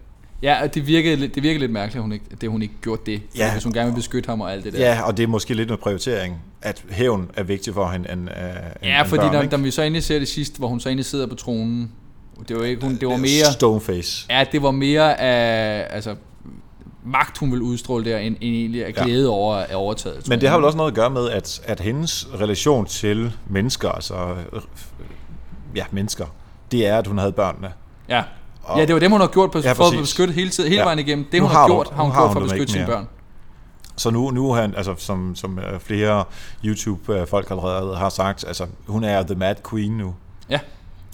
Ja, og det virkede, det virkede lidt mærkeligt, at hun ikke, det hun ikke gjorde det. Ja. Hvis hun gerne vil beskytte ham og alt det der. Ja, og det er måske lidt noget prioritering, at hævn er vigtig for hende end, uh, ja end fordi børn, når, når vi så endelig ser det sidste, hvor hun så endelig sidder på tronen, det var, ikke, hun, det var mere... Stoneface. Ja, det var mere af altså, magt, hun ville udstråle der, end, end egentlig Ja. glæde over at overtaget. Men det har vel også noget at gøre med, at, at hendes relation til mennesker, altså ja, mennesker, det er, at hun havde børnene. Ja. Og- ja, det var det, hun har gjort på, Ja, ja, for at beskytte hele, tiden, hele Ja. vejen igennem. Det, hun har har hun- gjort, har hun har gjort for at dem beskytte sine børn. Så nu, nu er han, altså som, som øh, flere YouTube-folk allerede har sagt, altså hun er the Mad Queen nu. Ja.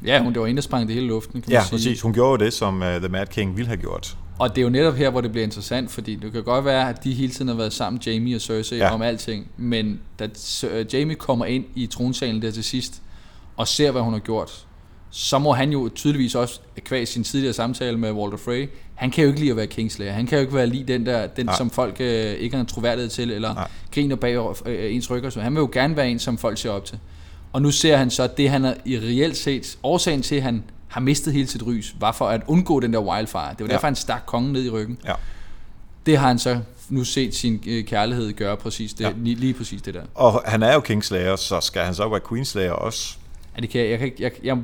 Ja, hun, det var en, der sprang det hele luften, kan man Ja, sige. præcis. Hun gjorde jo det, som uh, The Mad King ville have gjort. Og det er jo netop her, hvor det bliver interessant, fordi det kan godt være, at de hele tiden har været sammen, Jamie og Cersei, Ja. om alting, men da uh, Jamie kommer ind i tronsalen der til sidst, og ser, hvad hun har gjort, så må han jo tydeligvis også, kvæg sin tidligere samtale med Walter Frey, han kan jo ikke lide at være Kingslayer. Han kan jo ikke være lige den der, den Nej. som folk øh, ikke har troværdighed til, eller Nej. griner bag øh, ens rygger. Så han vil jo gerne være en, som folk ser op til. Og nu ser han så, at det han er i reelt set, årsagen til, at han har mistet hele sit rys, var for at undgå den der wildfire. Det var Ja. derfor, han stak kongen ned i ryggen. Ja. Det har han så nu set sin øh, kærlighed gøre præcis det, Ja. ja. lige, præcis det der. Og han er jo Kingslayer, så skal han så være Queenslayer også. Ja, det kan, jeg, jeg, kan, jeg, jeg,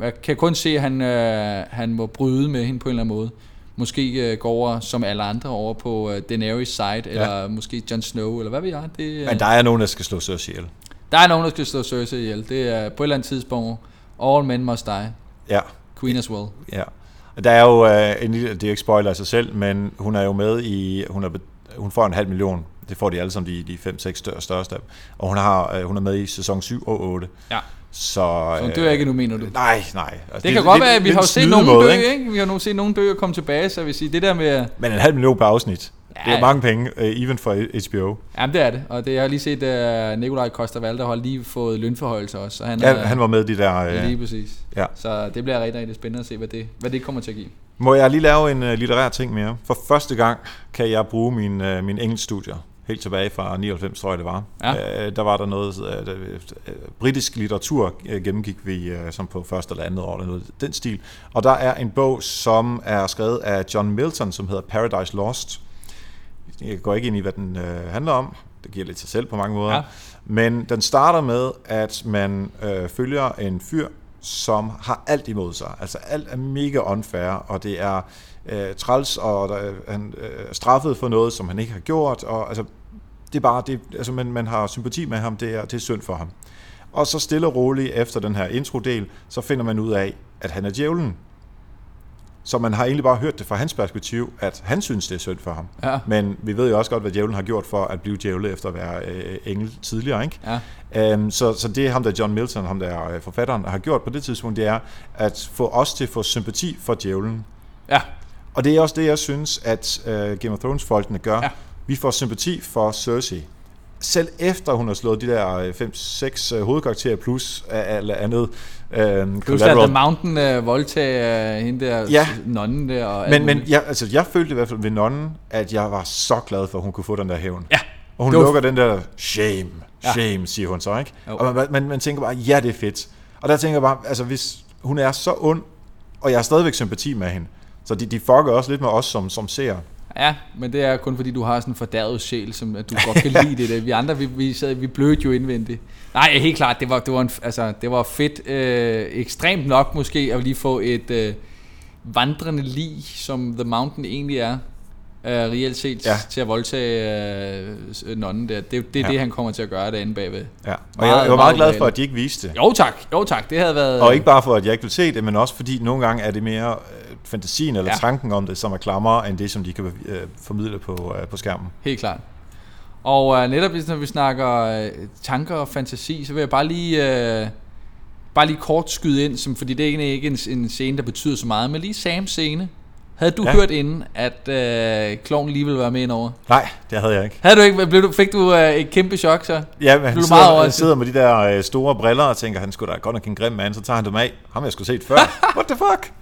jeg kan kun se, at han, øh, han må bryde med hende på en eller anden måde. Måske øh, gå over, som alle andre, over på øh, Daenerys side, eller måske Jon Snow, eller hvad ved jeg. Det, øh, Men der er nogen, der skal slå Cersei ihjel. der er nogen, der skal slå Cersei ihjel. Det er på et eller andet tidspunkt, all men must die. Ja, Queen as well. ja. Der er jo øh, en lille, det er ikke spoiler af sig selv, men hun er jo med i, hun, er, hun får en halv million. Det får de alle sammen, de, de 5-6 stør- største. Og hun, har, øh, hun er med i sæson 7 og 8. Ja. Så, Så hun dør ikke nu, mener du? Nej, nej. Altså, Det kan godt være, at vi har jo set nogen dø, ikke? ikke? Vi har nu set nogen dø og komme tilbage, så jeg vil sige, det der med... Men en halv million per afsnit. Ja, det er mange penge, uh, even for HBO. Jamen, det er det. Og det, jeg har lige set, at Nikolaj Koster-Valder har lige fået lønforhøjelse også. Så han, Ja, er, han var med de der... Lige Uh, præcis. Ja. Så det bliver rigtig, rigtig spændende at se, hvad det, hvad det kommer til at give. må jeg lige lave en uh, litterær ting mere? For første gang kan jeg bruge min, uh, min engelskstudier. Helt tilbage fra 99, tror jeg det var. Ja. Uh, der var der noget... Uh, der, uh, britisk litteratur uh, gennemgik vi uh, som på første eller andet år, eller noget den stil. Og der er en bog, som er skrevet af John Milton, som hedder Paradise Lost. Jeg går ikke ind i, hvad den uh, handler om. Det giver lidt sig selv på mange måder. Ja. Men den starter med, at man øh, følger en fyr, som har alt imod sig. Altså alt er mega unfair, og det er øh, træls, og der, er- han øh, er straffet for noget, som han ikke har gjort. Og, altså, det er bare, det, altså, man, man har sympati med ham, det er, det er synd for ham. Og så stille og roligt efter den her introdel, så finder man ud af, at han er djævlen. Så man har egentlig bare hørt det fra hans perspektiv, at han synes, det er synd for ham. Ja. Men vi ved jo også godt, hvad djævlen har gjort for at blive djævle efter at være øh, engel tidligere. Ikke? Ja. Um, så, så det ham der John Milton, ham der øh, forfatteren, har gjort på det tidspunkt, det er at få os til at få sympati for djævlen. Ja. Og det er også det, jeg synes, at uh, Game of Thrones-folkene gør. Ja. Vi får sympati for Cersei. selv efter hun har slået de der 5-6 hovedkarakterer plus af alt andet. Øh, Plus at The Mountain uh, voldtag uh, hende der Ja. nonnen der. Og Men, men jeg, altså, jeg følte i hvert fald ved nonnen, at jeg var så glad for, at hun kunne få den der hævn. Ja. Og hun var- lukker den der shame, Ja. shame, siger hun så, ikke? Jo. Og man, man, man tænker bare, ja, det er fedt. Og der tænker jeg bare, altså hvis hun er så ond, og jeg har stadigvæk sympati med hende, så de, de fucker også lidt med os som, som ser. Ja, men det er kun fordi, du har sådan en fordærvet sjæl, som at du godt kan lide det. Der. Vi andre, vi, vi, sad, vi blødte jo indvendigt. Nej, helt klart, det var, det var, en, altså, det var fedt. Øh, ekstremt nok måske at lige få et øh, vandrende lig, som The Mountain egentlig er. Øh, reelt set Ja. til at voldtage øh, nonnen der. Det, det er Ja. det, han kommer til at gøre derinde bagved. Ja. Og Meget, jeg, jeg var meget glad for, at de ikke viste det. Jo tak, jo tak, det havde været... Og ikke bare for, at jeg ikke vil se det, men også fordi nogle gange er det mere fantasien eller ja. Tanken om det, som er klammer, end det, som de kan øh, formidle på, øh, på skærmen. Helt klart. Og øh, netop hvis- når vi snakker øh, tanker og fantasi, så vil jeg bare lige, øh, bare lige kort skyde ind, som, fordi det er egentlig ikke en, en scene, der betyder så meget, men lige Sams scene. Havde du Ja. hørt inden, at øh, kloven lige ville være med indover? Nej, det havde jeg ikke. Havde du ikke, blev du, fik du øh, et kæmpe chok så? Ja, men han Blev sidder, han sidder med de der øh, store briller og tænker, han skulle da godt nok en grim mand, så tager han dem af. Ham jeg skulle set før. What the fuck?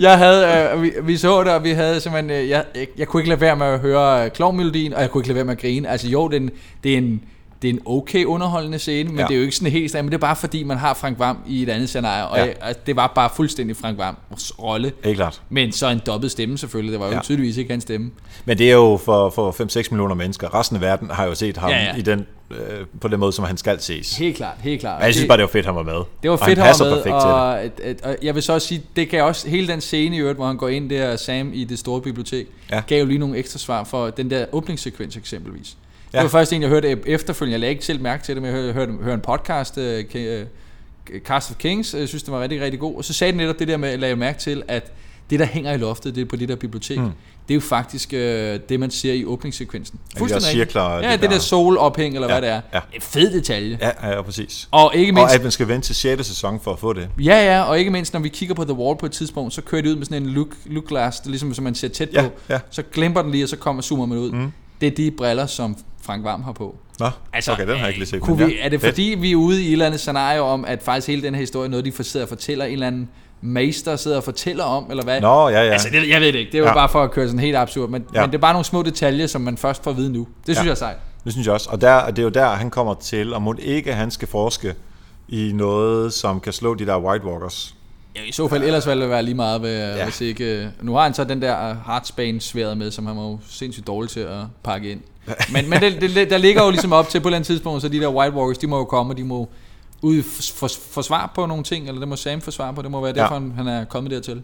Jeg havde, øh, vi, vi så det, og vi havde simpelthen, øh, jeg, jeg, jeg kunne ikke lade være med at høre øh, klovmelodien, og jeg kunne ikke lade være med at grine. Altså jo, det er en, det er en, det er en okay underholdende scene, men Ja. det er jo ikke sådan helt men det er bare fordi, man har Frank Vam i et andet scenarie, og Ja. jeg, det var bare fuldstændig Frank Vams rolle. Helt klart. Men så en dobbelt stemme selvfølgelig, det var jo Ja. tydeligvis ikke hans stemme. Men det er jo for, for 5-6 millioner mennesker. Resten af verden har jo set ham Ja, ja. i den, øh, på den måde, som han skal ses. Helt klart, helt klart. Men jeg synes Det- bare, det var fedt, han var med. Det var Og fedt, han han passer var med, perfekt til det. og, og jeg vil så også sige, det kan også, hele den scene i øvrigt, hvor han går ind der, Sam i det store bibliotek, ja. gav jo lige nogle ekstra svar for den der åbningssekvens eksempelvis. Ja. Ja. Det var først en, jeg hørte efterfølgende, jeg lagde ikke selv mærke til det, men jeg hørte, hørte, hørte en podcast, uh, Cast of Kings, jeg synes, det var rigtig, rigtig god, og så sagde den netop det der med, at lagde mærke til, at det, der hænger i loftet, det er på det der bibliotek, Mm. det er jo faktisk øh, det, man ser i åbningssekvensen. Fuldstændig rigtigt. cirkler Ja, det der- der solophæng, eller Ja, hvad det er. ja. En fed detalje. Ja, ja, ja, præcis. Og ikke mindst, Og at man skal vente til 6. sæson for at få det. Ja, ja, og ikke mindst, når vi kigger på The Wall på et tidspunkt, så kører det ud med sådan en look, look glass, det er ligesom, som man ser tæt Ja, på. ja. Så glemper den lige, og så kommer zoomer man ud. Mm. Det er de briller, som Frank Varm har på. Nå, altså, okay, den har jeg ikke lige set. Kunne vi, ja, er det fordi, vi er ude i et eller andet scenario om, at faktisk hele den her historie, er noget de sidder og fortæller, en eller anden meister sidder og fortæller om, eller hvad? Nå, ja, ja. Altså, det, jeg ved det ikke. Det er jo Ja. ja. bare for at køre sådan helt absurd. Men, Ja. ja. men det er bare nogle små detaljer, som man først får at vide nu. Det synes Ja. jeg er sejt. Det synes jeg også. Og der, det er jo der, han kommer til, og må ikke han skal forske i noget, som kan slå de der White Walkers. Ja, I så fald ellers ville det være lige meget, ved, Ja. ja. hvis ikke... Nu har han så den der heartsbane sværet med, som han var jo sindssygt dårlig til at pakke ind. Men, men det, det, der ligger jo ligesom op til på et eller andet tidspunkt, så de der White Walkers, de må jo komme, og de må ud for, for svar på nogle ting, eller det må Sam få svar på, det må være Ja. derfor, han, han er kommet dertil.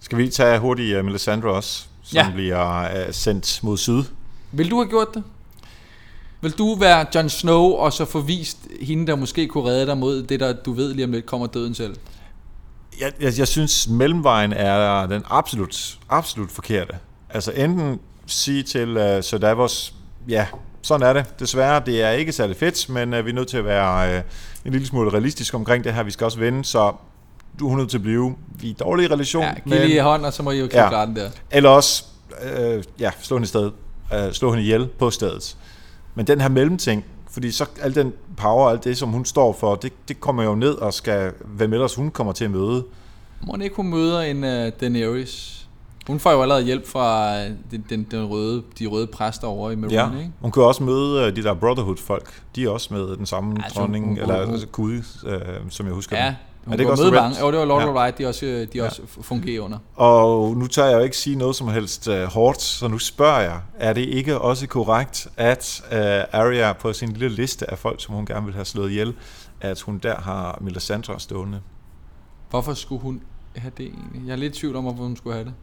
Skal vi tage hurtigt uh, Melisandre også, som Ja. bliver uh, sendt mod syd? Vil du have gjort det? Vil du være Jon Snow, og så få vist hende, der måske kunne redde dig mod det, der du ved lige om lidt kommer døden selv? Jeg, jeg, jeg synes, mellemvejen er den absolut, absolut forkerte. Altså enten sige til uh, Sir Davos, ja, sådan er det. Desværre, det er ikke særlig fedt, men uh, vi er nødt til at være uh, en lille smule realistisk omkring det her. Vi skal også vinde, så du er nødt til at blive i dårlig relation. Ja, giv lige hånd, og så må I jo Ja. ja. den der. Eller også, øh, ja, slå hende i stedet. Øh, slå hende ihjel på stedet. Men den her mellemting, fordi så al den power, alt det, som hun står for, det, det kommer jo ned og skal, hvem ellers hun kommer til at møde. Må ikke hun møder en uh, Daenerys? Hun får jo allerede hjælp fra uh, den, den, den røde, de røde præster over i Meron, Ja. ikke? Hun kan også møde øh, de der Brotherhood-folk. De er også med den samme Altså, dronning, hun- hun- eller altså, gud, øh, som jeg husker Ja, dem. hun Er det ikke møde mange. Jo, det var Lord Ja. of Light, de også, de Ja. også fungerer under. Og nu tør jeg jo ikke sige noget som helst uh, hårdt, så nu spørger jeg, er det ikke også korrekt, at uh, Arya på sin lille liste af folk, som hun gerne vil have slået ihjel, at hun der har Melisandre stående? Hvorfor skulle hun have det egentlig? Jeg er lidt i tvivl om, hvorfor hun skulle have det.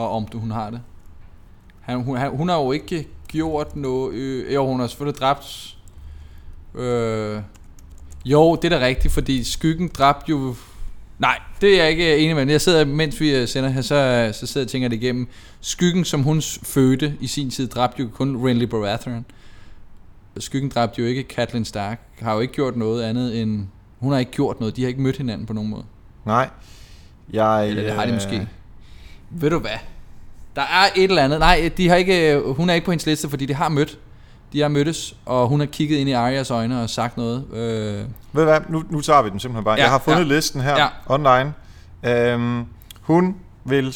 Og om hun har det. Han, hun, han, hun har jo ikke gjort noget... Øh, jo, hun har selvfølgelig dræbt... Øh, jo, det er da rigtigt, fordi skyggen dræbte jo... Nej, det er jeg ikke enig med. Jeg sidder, mens vi øh, sender her, så, så sidder jeg og tænker det igennem. Skyggen, som hun fødte i sin tid, dræbte jo kun Renly Baratheon. Skyggen dræbte jo ikke Catelyn Stark. Har jo ikke gjort noget andet end... Hun har ikke gjort noget. De har ikke mødt hinanden på nogen måde. Nej. Jeg, Eller det har de måske. Ved du hvad? Der er et eller andet. Nej, de har ikke, hun er ikke på hendes liste, fordi de har mødt. De har mødtes, og hun har kigget ind i Arias øjne og sagt noget. Øh, Ved du hvad, nu, nu tager vi den simpelthen bare. Ja, jeg har fundet ja. listen her Ja. online. Øhm, hun vil...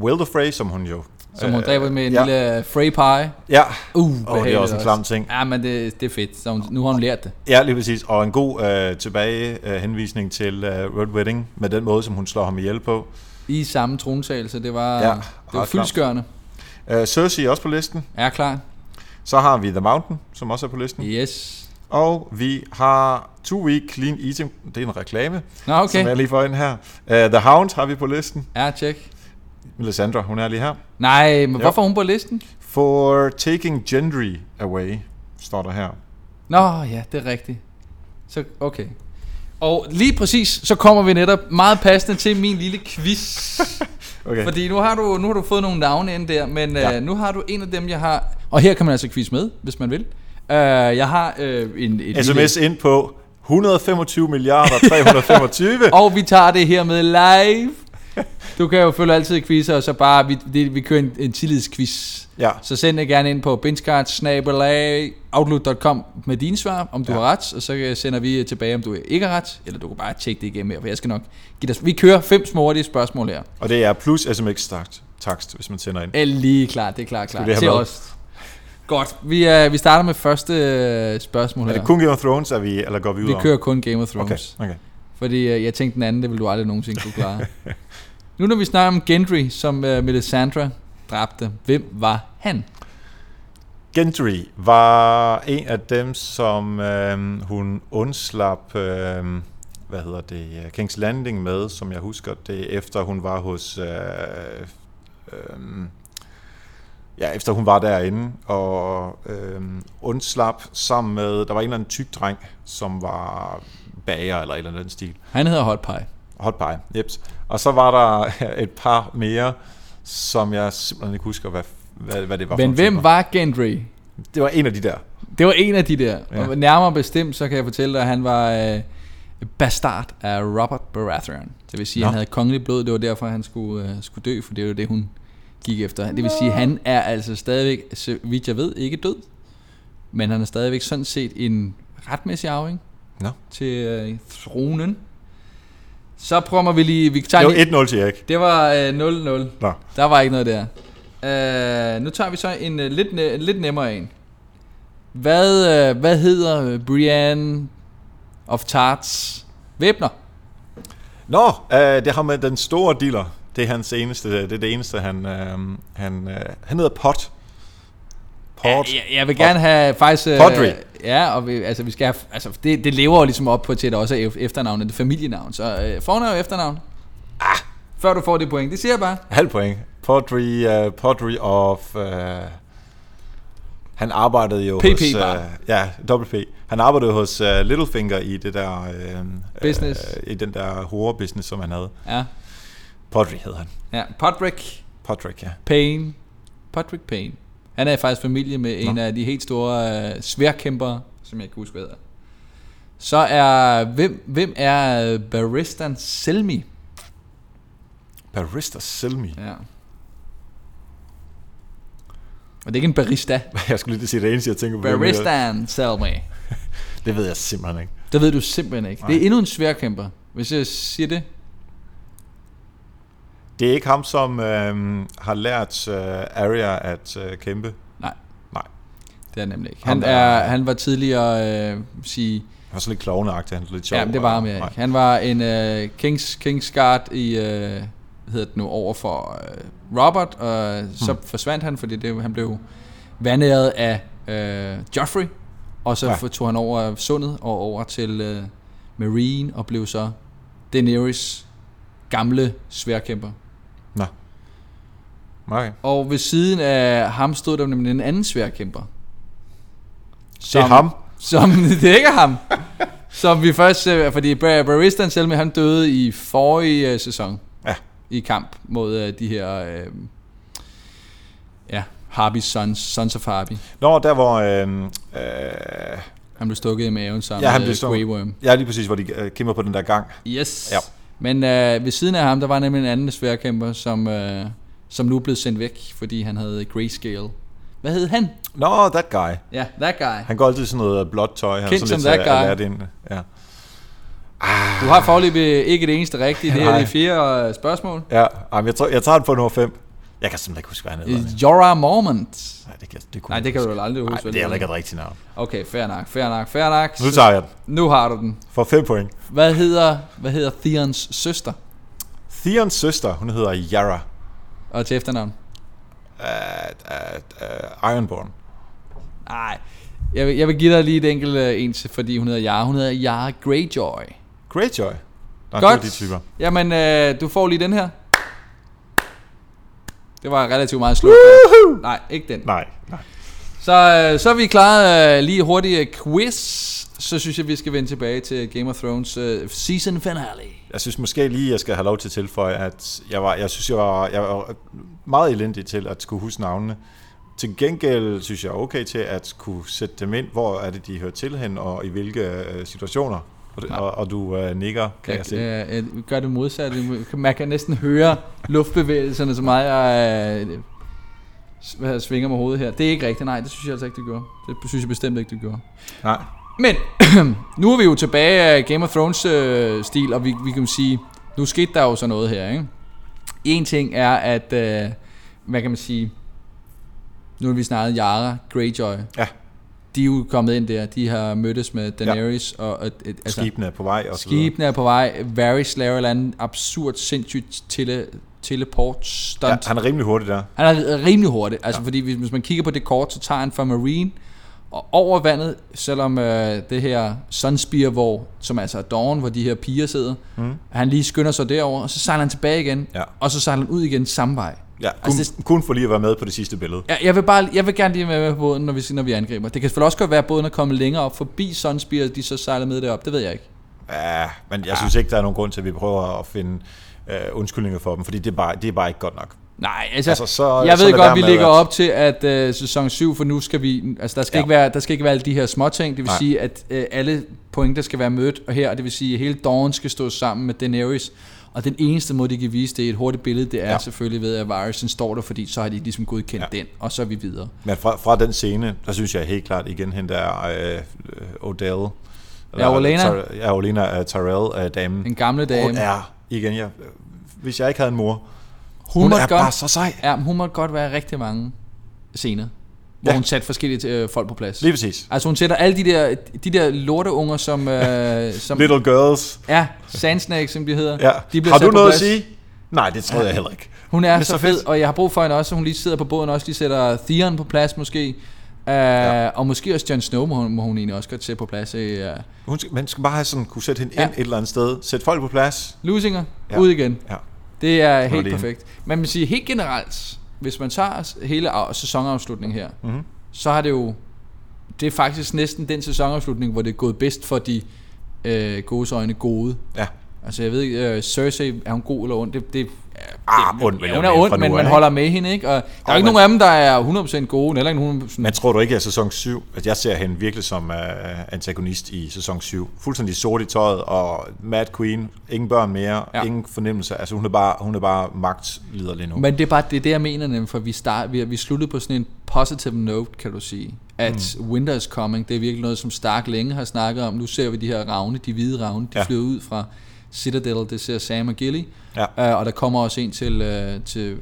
Wilder Frey, som hun jo... som hun øh, dræber med en ja. lille Frey pie. Ja, Uh, Åh, det er også en klam ting. Ja, men det, det er fedt. Så hun, nu har hun lært det. ja, lige præcis. Og en god øh, tilbage øh, henvisning til øh, Red Wedding, med den måde, som hun slår ham ihjel på. I samme trontal, så det var, Ja, det var fyldskørende. Øh, Cersei er også på listen. Er klar? Så har vi The Mountain, som også er på listen. Yes. Og vi har Two Week Clean Eating. Det er en reklame, Nå, okay. som jeg lige får ind her. Uh, The Hound har vi på listen. Ja, tjek. Melisandre, hun er lige her. Nej, men Jo. hvorfor er hun på listen? For Taking Gendry Away, står der her. Nå, ja, det er rigtigt. Så, okay. Og lige præcis, så kommer vi netop meget passende til min lille quiz. Okay. Fordi nu har du, nu har du fået nogle navne ind der, men ja. Øh, nu har du en af dem, jeg har... Og her kan man altså quiz med, hvis man vil. Uh, jeg har øh, en, et SMS ind på 125 milliarder 325. Og vi tager det her med live. Du kan jo følge altid quizzer, og så bare, vi, det, vi kører en, en tillidsquiz. Ja. Så send det gerne ind på benchcard.outlook.com med dine svar, om du Ja. har ret, og så sender vi tilbage, om du ikke har ret, eller du kan bare tjekke det igennem her, for jeg skal nok give dig... Vi kører fem små hurtige spørgsmål her. Og det er plus sms takst, takst hvis man sender ind. Er lige klar, det er klart, klar. det have Til med? os. Godt, vi, er, vi starter med første øh, spørgsmål Er her. det kun Game of Thrones, er vi, eller går vi ud vi over? kører kun Game of Thrones. Okay, okay. Fordi øh, jeg tænkte den anden, det vil du aldrig nogensinde kunne klare. nu når vi snakker om Gendry, som øh, Melisandre dræbte, hvem var han? Gendry var en af dem, som øh, hun undslap, øh, hvad hedder det, øh, King's Landing med, som jeg husker det, efter hun var hos, øh, øh, ja, efter hun var derinde, og øh, undslap sammen med, der var en eller anden tyk dreng, som var bager eller et eller andet stil. Han hedder Hot Pie. Hot pie, jeps. Og så var der et par mere, som jeg simpelthen ikke husker, hvad, hvad, hvad det var for Men nogle hvem typer. var Gendry? Det var en af de der. Det var en af de der. Ja. Og nærmere bestemt, så kan jeg fortælle dig, at han var øh, bastard af Robert Baratheon. Det vil sige, at han havde kongelig blod. Det var derfor, han skulle, øh, skulle dø, for det var det, hun gik efter. Det vil sige, at han er altså stadigvæk, så vidt jeg ved, ikke død. Men han er stadigvæk sådan set en retmæssig arving Nå. til øh, tronen. Så prøver vi lige... Vi tager Det var 1-0 til Erik. det var øh, 0-0. Nå. Der var ikke noget der. Uh, nu tager vi så en uh, lidt, ne- lidt nemmere en. Hvad, uh, hvad hedder øh, Brienne of Tarts væbner? Nå, øh, det har med den store dealer. Det er hans eneste, det er det eneste, han, øh, han, øh, han hedder Pot. Ja, jeg, jeg vil gerne have faktisk... Uh, Podrick. Ja, og vi, altså, vi skal have, altså, det, det lever jo ligesom op på til, at også er ef- efternavn, det er familienavn. Så uh, fornavn og efternavn. Ah. Før du får det point. Det siger jeg bare. Halv point. Potry, uh, Potry of... Uh, han arbejdede jo PP hos... bare. Uh, ja, WP. Han arbejdede hos uh, Littlefinger i det der... Uh, Business. Uh, I den der hore-business, som han havde. Ja. Potry hed han. ja. Podrick Podrick, ja. Payne. Patrick Payne. Han er faktisk familie med en af de helt store øh, sværkæmpere, som jeg ikke kan huske, hvad hedder. Så er, hvem, hvem er øh, Baristan Selmy? Barista Selmy. Ja. Og det er ikke en barista. Jeg skulle lige sige det eneste, jeg tænker på. Baristan Selmy. Det ved jeg simpelthen ikke. Det ved du simpelthen ikke. Det er endnu en sværkæmper, hvis jeg siger det. Det er ikke ham, som øh, har lært øh, Arya at øh, kæmpe. Nej. Nej. Det er nemlig ikke. Ham, Han, der- er, han var tidligere, øh, sige, Han var sådan lidt klovneagtig, han er lidt sjov. Ja, det var ham, nej. Han var en uh, Kings, Kings Guard i, uh, hvad hedder det nu, over for uh, Robert, og så Hmm. forsvandt han, fordi det, han blev vandæret af uh, Joffrey, og så Ja. tog han over sundet og over til uh, Marine, og blev så Daenerys gamle sværkæmper. Okay. Og ved siden af ham stod der nemlig en anden sværkæmper. Det er ham. Som, det er ikke ham. Som vi først, øh, fordi Bar- Baristan Selmy, han døde i forrige øh, sæson. Ja. I kamp mod øh, de her, øh, ja, Harby's sons, Sons of Harby. Nå, der hvor... Øh, øh, Han blev stukket i maven sammen Ja, han med blev Grey stukket. Worm. ja, lige præcis, hvor de øh, kæmper på den der gang. Yes. Ja. Men øh, ved siden af ham, der var nemlig en anden sværkæmper, som, øh, som nu blevet sendt væk, fordi han havde grayscale Hvad hed han? Nå, that guy. Ja, that guy. Han går altid i sådan noget blåt tøj. Han Kendt sådan som lidt that guy. Aladdin. Ja. Du har foreløbig ikke det eneste rigtige. Det er Nej. det fjerde øh, spørgsmål. Ja, jamen, jeg, tror, jeg tager den på nummer 5. Jeg kan simpelthen ikke huske, hvad han hedder. Jorah Mormont. Nej, det, kan, det kunne Nej, det kan du vel aldrig Nej, huske. vel? det er ikke et rigtigt navn. Okay, fair nok, fair nok, fair nok. Nu tager jeg den. Nu har du den. For 5 point. Hvad hedder, hvad hedder Theons søster? Theons søster, hun hedder Yara. Og til efternavn? Uh, uh, uh, Ironborn. Nej. Jeg vil, jeg vil give dig lige et enkelt uh, en, til, fordi hun hedder Yara. Hun hedder Yara Greyjoy. Greyjoy. Nå, Godt. Det de typer. Jamen, øh, du får lige den her. Det var relativt meget slået. Nej, ikke den. Nej, nej. Så, øh, så er vi klaret øh, lige hurtigt quiz. Så synes jeg, vi skal vende tilbage til Game of Thrones øh, season finale. Jeg synes måske lige, jeg skal have lov til at tilføje, at jeg, var, jeg synes, jeg var, jeg var meget elendig til at skulle huske navnene. Til gengæld synes jeg er okay til at kunne sætte dem ind, hvor er det, de hører til hen, og i hvilke øh, situationer. Og, og, og du øh, nikker, kan jeg, Jeg, se. jeg, jeg gør det modsatte. Man kan næsten høre luftbevægelserne, som mig og, øh, hvad svinger med hovedet her. Det er ikke rigtigt, nej, det synes jeg altså ikke, det gjorde. Det synes jeg bestemt ikke, det gjorde. Nej. Men nu er vi jo tilbage af Game of Thrones øh, stil, og vi, vi kan sige, nu skete der jo så noget her, ikke? En ting er, at, øh, hvad kan man sige, nu har vi snakket Yara, Greyjoy. Ja. De er jo kommet ind der, de har mødtes med Daenerys, ja. og, og et, altså, Skibene er på vej, og skibene er på vej. Varys laver et eller andet absurd, sindssygt tele, teleport stunt. Ja, han er rimelig hurtig der. Han er rimelig hurtig, altså ja. fordi hvis, hvis man kigger på det kort, så tager han fra Marine og over vandet, selvom øh, det her Sunspear, hvor, som altså er Dawn, hvor de her piger sidder, mm. han lige skynder sig derover, og så sejler han tilbage igen, Ja. og så sejler han ud igen samme vej. Ja, kun, Altså, altså, kun for lige at være med på det sidste billede. Jeg, jeg, vil bare, jeg vil gerne lige være med på båden, når vi, når vi angriber. Det kan selvfølgelig også godt være, at båden er kommet længere op forbi Sunspear, og de så sejler med derop. Det ved jeg ikke. Ja, men jeg synes ikke, der er nogen grund til, at vi prøver at finde øh, undskyldninger for dem, fordi det er, bare, det er bare ikke godt nok. Nej, altså, Altså, så- jeg ved godt, vi ligger at- op til at øh, sæson 7, for nu skal vi, altså der skal, Ja. ikke være, der skal ikke være alle de her små ting, det vil Nej. sige, at øh, alle pointer skal være mødt, og her, det vil sige, at hele Dawn skal stå sammen med Daenerys, og den eneste måde, de kan vise det i et hurtigt billede, det er ja. Ja. selvfølgelig ved, at Varys den står der, fordi så har de ligesom godkendt ja. Ja. den, og så er vi videre. Men fra, fra den scene, der synes jeg helt klart igen, hende der øh, Odell. Ja, Olenna. Tar- ja, Olena uh, Tyrell, uh, damen. Den gamle dame, Hun er, igen, jeg, hvis jeg ikke havde en mor, hun, hun, er godt, bare så sej. ja, hun måtte godt være rigtig mange scener, hvor Ja. hun satte forskellige øh, folk på plads. Lige præcis. Altså hun sætter alle de der, de der lorteunger, som, øh, som Little girls. Ja, Sandsnake, som de hedder. Ja. De bliver Har du noget plads. at sige? Nej, det tror jeg heller ikke. Hun er, er så så fed, fedt. og jeg har brug for hende også, så hun lige sidder på båden, og også lige sætter Theon på plads måske. Uh, ja. Og måske også Jon Snow må hun, må hun egentlig også godt sætte på plads. Uh, Hun skal, man skal bare have sådan, kunne sætte hende Ja. ind et eller andet sted. Sætte folk på plads. Lusinger, ja. Ja. ud igen. Ja. Det er helt lige. perfekt. Man vil sige helt generelt, hvis man tager hele af- sæsonafslutningen her, Mhm. så har det jo, det er faktisk næsten den sæsonafslutning, hvor det er gået bedst for de øh, gode øjne gode. Ja. Altså jeg ved ikke, uh, Cersei, er hun god eller ond? Det, det, Ah, ond, ja, hun er ond, men man af, holder med hende, ikke? Og der er Og ikke man- nogen af dem, der er 100% gode, eller ikke nogen... Sådan, Men tror du ikke, at sæson 7, at jeg ser hende virkelig som uh, antagonist i sæson 7? Fuldstændig sort i tøjet, og Mad Queen, ingen børn mere, Ja. ingen fornemmelse. Altså hun er bare, hun er bare magtlider lige nu. Men det er bare det, er det jeg mener, nemlig, for vi, start, vi, vi sluttede på sådan en positive note, kan du sige. At mm. winter is coming, det er virkelig noget, som Stark længe har snakket om. Nu ser vi de her ravne, de hvide ravne, de. Ja. flyver ud fra Citadel, det ser Sam og Gilly. Ja. Uh, og der kommer også en til, uh, til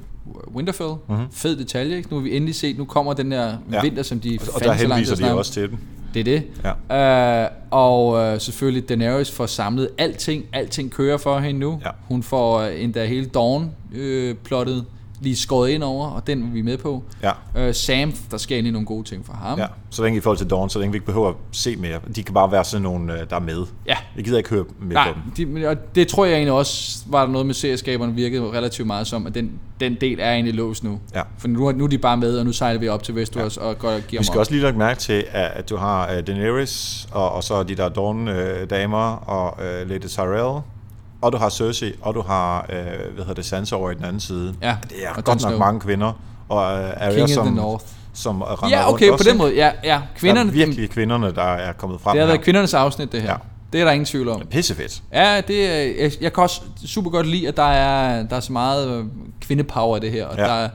Winterfell. Mm-hmm. Fed detalje, ikke? Nu har vi endelig set, nu kommer den der ja. Vinter, som de og der lang tid henviser de også til den. Det er det. Ja. Øh, og øh, selvfølgelig Daenerys får samlet alting. Alting kører for hende nu. Ja. Hun får øh, endda hele Dawn øh, plottet lige skåret ind over, og den er vi med på. Ja. Øh, Sam, der sker endelig nogle gode ting for ham. Ja, så længe i forhold til Dawn, så længe vi ikke behøver at se mere. De kan bare være sådan nogle, øh, der er med. Ja. Jeg gider ikke høre mere Nej, på dem. de, og det tror jeg egentlig også, var der noget med serieskaberne virkede relativt meget som, at den, den del er egentlig låst nu. Ja. For nu, er- nu er de bare med, og nu sejler vi op til Westeros ja. og går og giver Vi skal op. også lige lægge mærke til, at, du har uh, Daenerys, og, og så de der Dawn-damer, og uh, Lady Tyrell, og du har Cersei, og du har, uh, hvad hedder det, Sansa over i den anden side. Ja, Det er og godt Snow. nok mange kvinder, og uh, Arya, King of the som, North. som render Ja, rundt okay, på også, den måde. Ja, ja. Der Kvinderne, er virkelig kvinderne, der er kommet frem det har her. været kvindernes afsnit, det her. Ja. Det er der ingen tvivl om. Pissefedt. Ja, det, er- jeg, jeg kan også super godt lide, at der er, der er så meget øh, kvindepower i det her. Og Ja. der,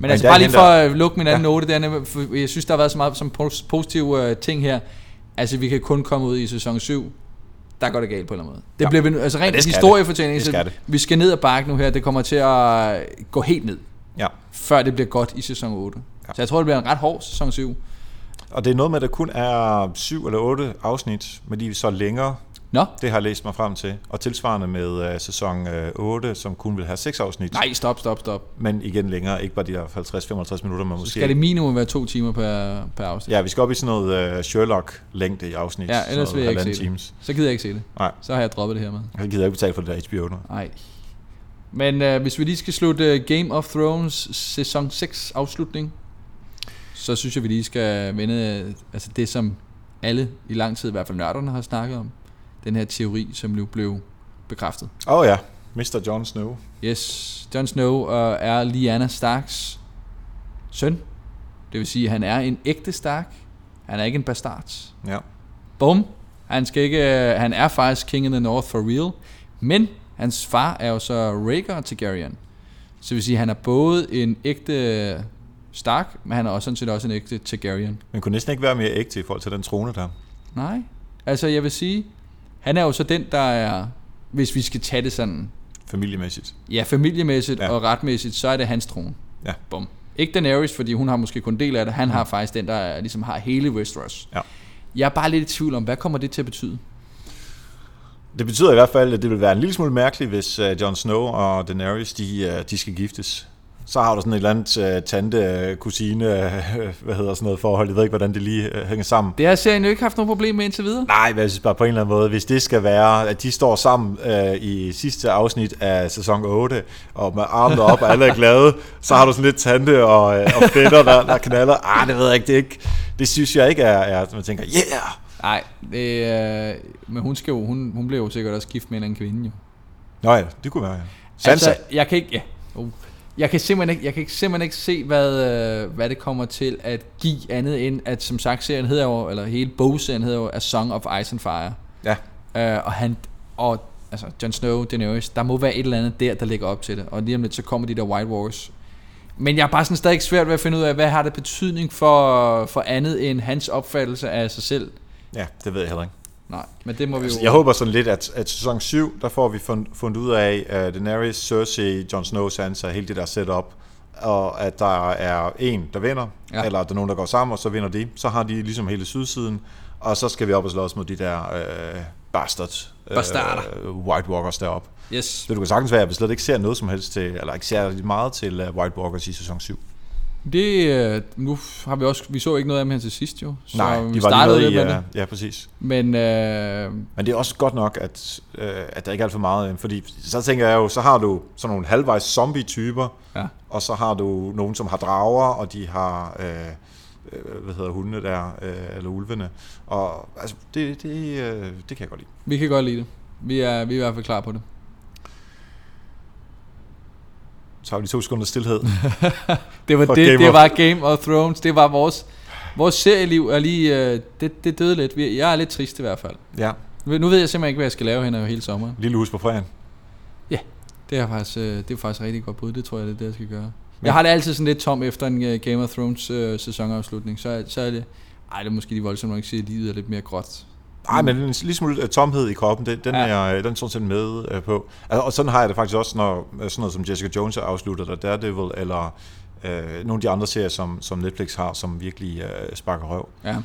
Men altså der bare lige for at lukke min anden Ja. note, der, for jeg synes, der har været så meget som pos- positive uh, ting her. Altså, vi kan kun komme ud i sæson 7. Der går det galt på en eller anden måde. Det Ja. bliver vi, altså Ja, rent skal historiefortælling, så det. vi skal ned og bakke nu her. Det kommer til at gå helt ned, Ja. før det bliver godt i sæson 8. Ja. Ja. Så jeg tror, det bliver en ret hård sæson 7. Og det er noget med, at der kun er syv eller otte afsnit, men de er så længere. Nå, Det har jeg læst mig frem til. Og tilsvarende med uh, sæson uh, 8, som kun vil have seks afsnit. nej, stop, stop, stop. Men igen længere, ikke bare de der 50-55 minutter, man Så måske... skal det minimum være to timer per, per afsnit. Ja, vi skal op i sådan noget uh, Sherlock-længde i afsnit. Ja, ellers vil jeg ikke se det. Så gider jeg ikke se det. Nej. Så har jeg droppet det her med. Jeg gider ikke betale for det der HBO nu. Nej. Men øh, hvis vi lige skal slutte øh, Game of Thrones sæson 6 afslutning, så synes jeg, vi lige skal vende øh, altså det, som alle i lang tid, i hvert fald nørderne, har snakket om. Den her teori, som nu blev bekræftet. Åh oh, ja, Mr. Jon Snow. Yes, Jon Snow øh, er Lyanna Starks søn. Det vil sige, at han er en ægte Stark. Han er ikke en bastard. Ja. Bum. Han, skal ikke, øh, han er faktisk King in the North for real. Men hans far er jo så Rhaegar Targaryen. Så det vil sige, at han er både en ægte Stark, men han er også sådan set også en ægte Targaryen. Men kunne næsten ikke være mere ægte i forhold til den trone der. Nej. Altså jeg vil sige, han er jo så den, der er, hvis vi skal tage det sådan, Familiemæssigt. ja familiemæssigt Ja. og retmæssigt, så er det hans trone. Ja. Bum. Ikke Daenerys, fordi hun har måske kun del af det. Han har faktisk den, der er- ligesom har hele Westeros. Ja. Jeg er bare lidt i tvivl om, hvad kommer det til at betyde? Det betyder i hvert fald, at det vil være en lille smule mærkeligt, hvis uh, Jon Snow og Daenerys, de, uh, de skal giftes. Så har du sådan et eller andet uh, tante, kusine, uh, hvad hedder sådan noget forhold. Jeg ved ikke, hvordan det lige uh, hænger sammen. Det har serien jo ikke haft nogen problem med indtil videre. Nej, men jeg synes bare på en eller anden måde, hvis det skal være, at de står sammen øh, i sidste afsnit af sæson 8, og med armene op, og alle er glade, så har du sådan lidt tante og, øh, og fætter, der, der knaller. Ah, det ved jeg ikke, det, er ikke, det synes jeg ikke er, er man tænker, yeah! Nej, det, øh, men hun, skal jo, hun, hun blev jo sikkert også gift med en anden kvinde jo. Nå ja, det kunne være, ja. Sansa, Altså, jeg kan ikke... Ja. Uh. Jeg kan simpelthen ikke, jeg kan simpelthen ikke se, hvad, øh, hvad det kommer til at give andet end, at som sagt, serien hedder jo, eller hele bogserien hedder jo A Song of Ice and Fire. ja. Øh, og han, og altså Jon Snow, Daenerys, der må være et eller andet der, der ligger op til det. Og lige om lidt, så kommer de der White Wars. Men jeg er bare sådan stadig svært ved at finde ud af, hvad har det betydning for, for andet end hans opfattelse af sig selv. ja, det ved jeg heller ikke. Nej, men det må vi jo... Altså, jeg håber sådan lidt, at, at sæson 7, der får vi fund, fundet ud af, at Daenerys, Cersei, Jon Snow, Sansa, hele det der setup, og at der er en, der vinder, ja. Eller at der er nogen, der går sammen, og så vinder de. Så har de ligesom hele sydsiden, og så skal vi op og slås mod de der øh, bastard, Bastarder. øh, White Walkers deroppe. Yes. Så det kan sagtens være, at vi slet ikke ser noget som helst til, eller ikke ser meget til uh, White Walkers i sæson 7. Det, øh, nu har vi også, vi så ikke noget af dem her til sidst jo. Så Nej, vi de var startede lige med med i, det. uh, ja, præcis. Men øh, Men det er også godt nok, at, øh, at der ikke er alt for meget, fordi så tænker jeg jo, så har du sådan nogle halvvejs zombie-typer, ja. og så har du nogen, som har drager, og de har, øh, øh, hvad hedder hundene der, øh, eller ulvene, og altså, det, det, øh, det kan jeg godt lide. vi kan godt lide det. Vi er, vi er i hvert fald klar på det. Så har vi de to sekunder stillhed. Det var, For det, Game det of- var Game of Thrones. Det var vores, vores serieliv er lige, øh, det, det døde lidt. Jeg er lidt trist i hvert fald. ja, Nu ved jeg simpelthen ikke, hvad jeg skal lave hen over hele sommeren. lille hus på fredagen. Det er faktisk, øh, det er faktisk rigtig godt bud. Det tror jeg, det er det, jeg skal gøre. Jeg har det altid sådan lidt tom efter en øh, Game of Thrones øh, sæsonafslutning. Så, er- så er det... Ej, det er måske de voldsomt nok sige, at livet er lidt mere gråt. Nej, men en lille smule øh, tomhed i kroppen, det, den, Ja. er, den er sådan set med øh, på. Altså, og sådan har jeg det faktisk også, når øh, sådan noget som Jessica Jones er afsluttet, og Daredevil, eller øh, nogle af de andre serier, som, som Netflix har, som virkelig øh, sparker røv. Ja.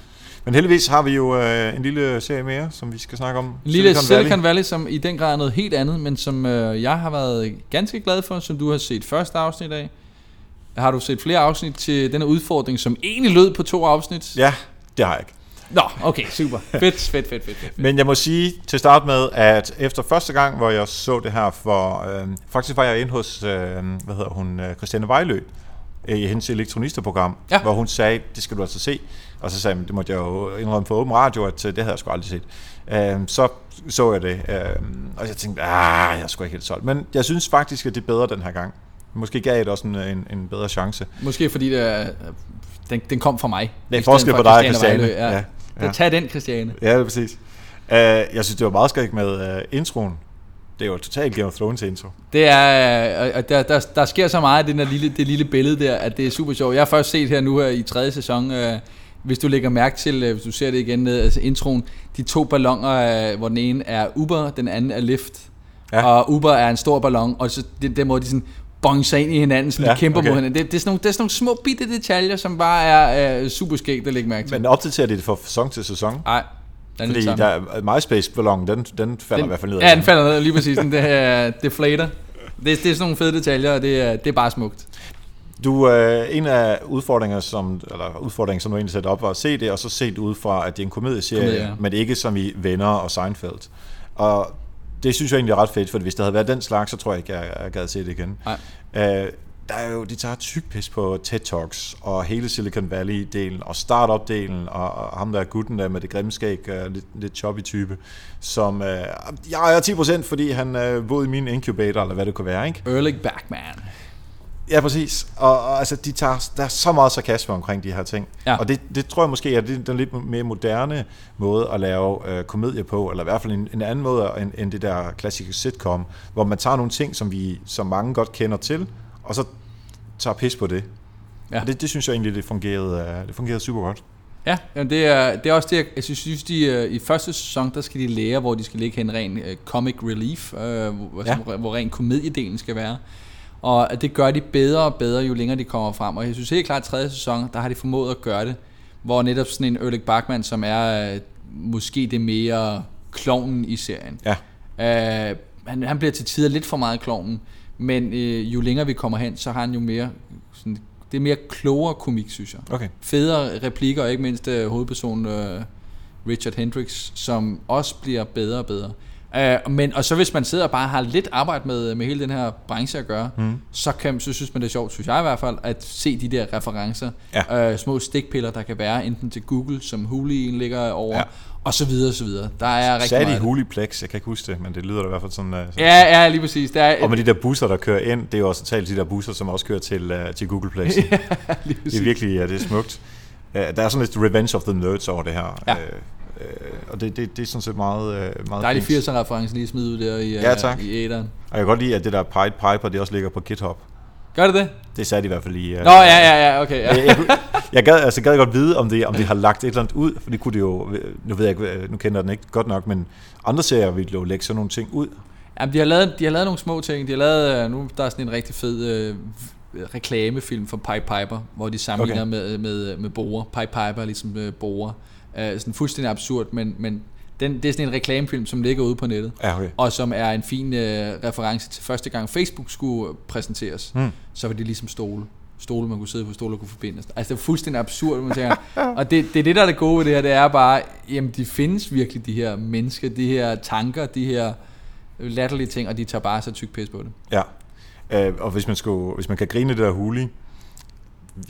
Men heldigvis har vi jo øh, en lille serie mere, som vi skal snakke om. En lille Silicon Valley. Silicon Valley, som i den grad er noget helt andet, men som øh, jeg har været ganske glad for, som du har set første afsnit af. Har du set flere afsnit til denne udfordring, som egentlig lød på to afsnit? Ja, det har jeg ikke. Nå, okay, super. Fedt, fedt, fedt, fedt, fedt. Men jeg må sige til start med, at efter første gang, hvor jeg så det her for... Øh, faktisk var jeg inde hos, øh, hvad hedder hun, øh, Christiane Vejlø, øh, i hendes elektronisterprogram, Ja. hvor hun sagde, det skal du altså se. Og så sagde jeg, det måtte jeg jo indrømme for åben radio, at øh, det havde jeg sgu aldrig set. Øh, så så jeg det, øh, og jeg tænkte, ah, jeg sgu ikke helt solgt. Men jeg synes faktisk, at det er bedre den her gang. Måske gav jeg det også en, en, en bedre chance. Måske fordi det er, den, den kom fra mig. Det er forskel for på dig og Christiane. Vejlø, Ja. Ja, ja. Tag den, Christiane. Ja, det er præcis. Uh, jeg synes, det var meget skægt med uh, introen. Det er jo totalt Game of Thrones intro. Det er, øh, og der, der, der sker så meget i det, der lille, det lille billede der, at det er super sjovt. Jeg har først set her nu her i tredje sæson, øh, hvis du lægger mærke til, øh, hvis du ser det igen ned, altså introen, de to ballonger, øh, hvor den ene er Uber, den anden er Lift. Ja. Ja. Og Uber er en stor ballon, og så den, den måde, de sådan bonser ind i hinanden, så de Ja, kæmper okay. mod hinanden. Det, det, er sådan nogle, det er sådan nogle små bitte detaljer, som bare er øh, super skægt at lægge mærke til. Men opdaterer de det fra sæson til sæson? Nej, den Fordi er der er MySpace-ballon, den, den falder den, i hvert fald ned. Ja, den falder ned lige præcis. Den der deflator. Det, det er sådan nogle fede detaljer, og det er, det er bare smukt. Du, øh, en af udfordringer, som, eller udfordringen, som du egentlig satte op, var at se det, og så se det ud fra, at det er en komedieserie, Komedie, ja. men ikke som i Venner og Seinfeld. Og det synes jeg egentlig er ret fedt, for hvis det havde været den slags, så tror jeg ikke, jeg, jeg gad se det igen. Nej. Øh, der er jo, de tager tyk pis på TED Talks, og hele Silicon Valley-delen, og startup-delen, og, og ham der er gutten der med det grimme skæg, øh, lidt, lidt choppy type, som, øh, jeg er 10%, fordi han øh, boede i min incubator, eller hvad det kunne være, ikke? Erlich Backman. Ja, præcis. Og, og altså, de tager, der er så meget sarkasme omkring de her ting. Ja. Og det, det tror jeg måske er det- den lidt mere moderne måde at lave øh, komedie på, eller i hvert fald en, en anden måde end, end det der klassiske sitcom, hvor man tager nogle ting, som vi som mange godt kender til, og så tager pis på det. Ja. Og det, det synes jeg egentlig, det fungerede, øh, det fungerede super godt. Ja, jamen det, er, det er også det, jeg, jeg synes, de, øh, i første sæson, der skal de lære, hvor de skal ligge hen ren øh, comic relief, øh, hvor, Ja. ja. hvor ren komediedelen skal være. Og at det gør de bedre og bedre, jo længere de kommer frem. Og jeg synes helt klart, at tredje sæson, der har de formået at gøre det, hvor netop sådan en Erlich Bachmann, som er øh, måske det mere klovnen i serien. Ja. Øh, han, han bliver til tider lidt for meget klovnen, men øh, jo længere vi kommer hen, så har han jo mere, sådan, det er mere klogere komik, synes jeg Okay. federe replikker, og ikke mindst uh, hovedpersonen uh, Richard Hendricks, som også bliver bedre og bedre. Uh, men, og så hvis man sidder og bare har lidt arbejde med, med hele den her branche at gøre, mm. så, kan, så synes man det er sjovt, synes jeg i hvert fald, at se de der referencer, Ja. uh, små stikpiller, der kan være, enten til Google, som Hulien ligger over, Ja. ja. og så videre, og så videre. Der er rigtig de meget. det. Huliplex? Jeg kan ikke huske det, men det lyder da i hvert fald sådan. Uh, sådan. Ja, ja, lige præcis. Der er, Og med de der busser, der kører ind, det er jo også talt de der busser, som også kører til, uh, til Google Play. lige Det er virkelig ja, det er smukt. Uh, der er sådan lidt revenge of the nerds over det her. Ja. Uh, og det, det, det er sådan set meget, uh, meget Dejlig fint. 80'er-reference lige smidt ud der i, Ja, øh, tak. i æderen. Og jeg kan godt lide, at det der Pied Piper, det også ligger på GitHub. Gør det det? Det sagde de i hvert fald i... Uh, Nå, ja, ja, ja, okay. Ja. Jeg, jeg, jeg gad, altså, gad godt vide, om de, om de har lagt et eller andet ud, for det kunne det jo, nu ved jeg ikke, nu kender jeg den ikke godt nok, men andre serier ville jo lægge sådan nogle ting ud. Jamen, de har lavet, de har lavet nogle små ting. De har lavet, øh, nu der er sådan en rigtig fed øh, reklamefilm for Pipe Piper, hvor de sammenligner okay. med, med, med borer. Pipe Piper er ligesom øh, borer. Øh, sådan fuldstændig absurd, men, men den, det er sådan en reklamefilm, som ligger ude på nettet. Ja, okay. Og som er en fin øh, reference til første gang Facebook skulle præsenteres. Hmm. Så var det ligesom stole. Stole, man kunne sidde på, stole, der kunne forbindes. Altså det er fuldstændig absurd, man tænker. og det, det er det, der er det gode ved det her, det er bare, jamen de findes virkelig, de her mennesker, de her tanker, de her latterlige ting, og de tager bare så tyk pis på det. Ja. Øh, og hvis man, skulle, hvis man kan grine det der huli,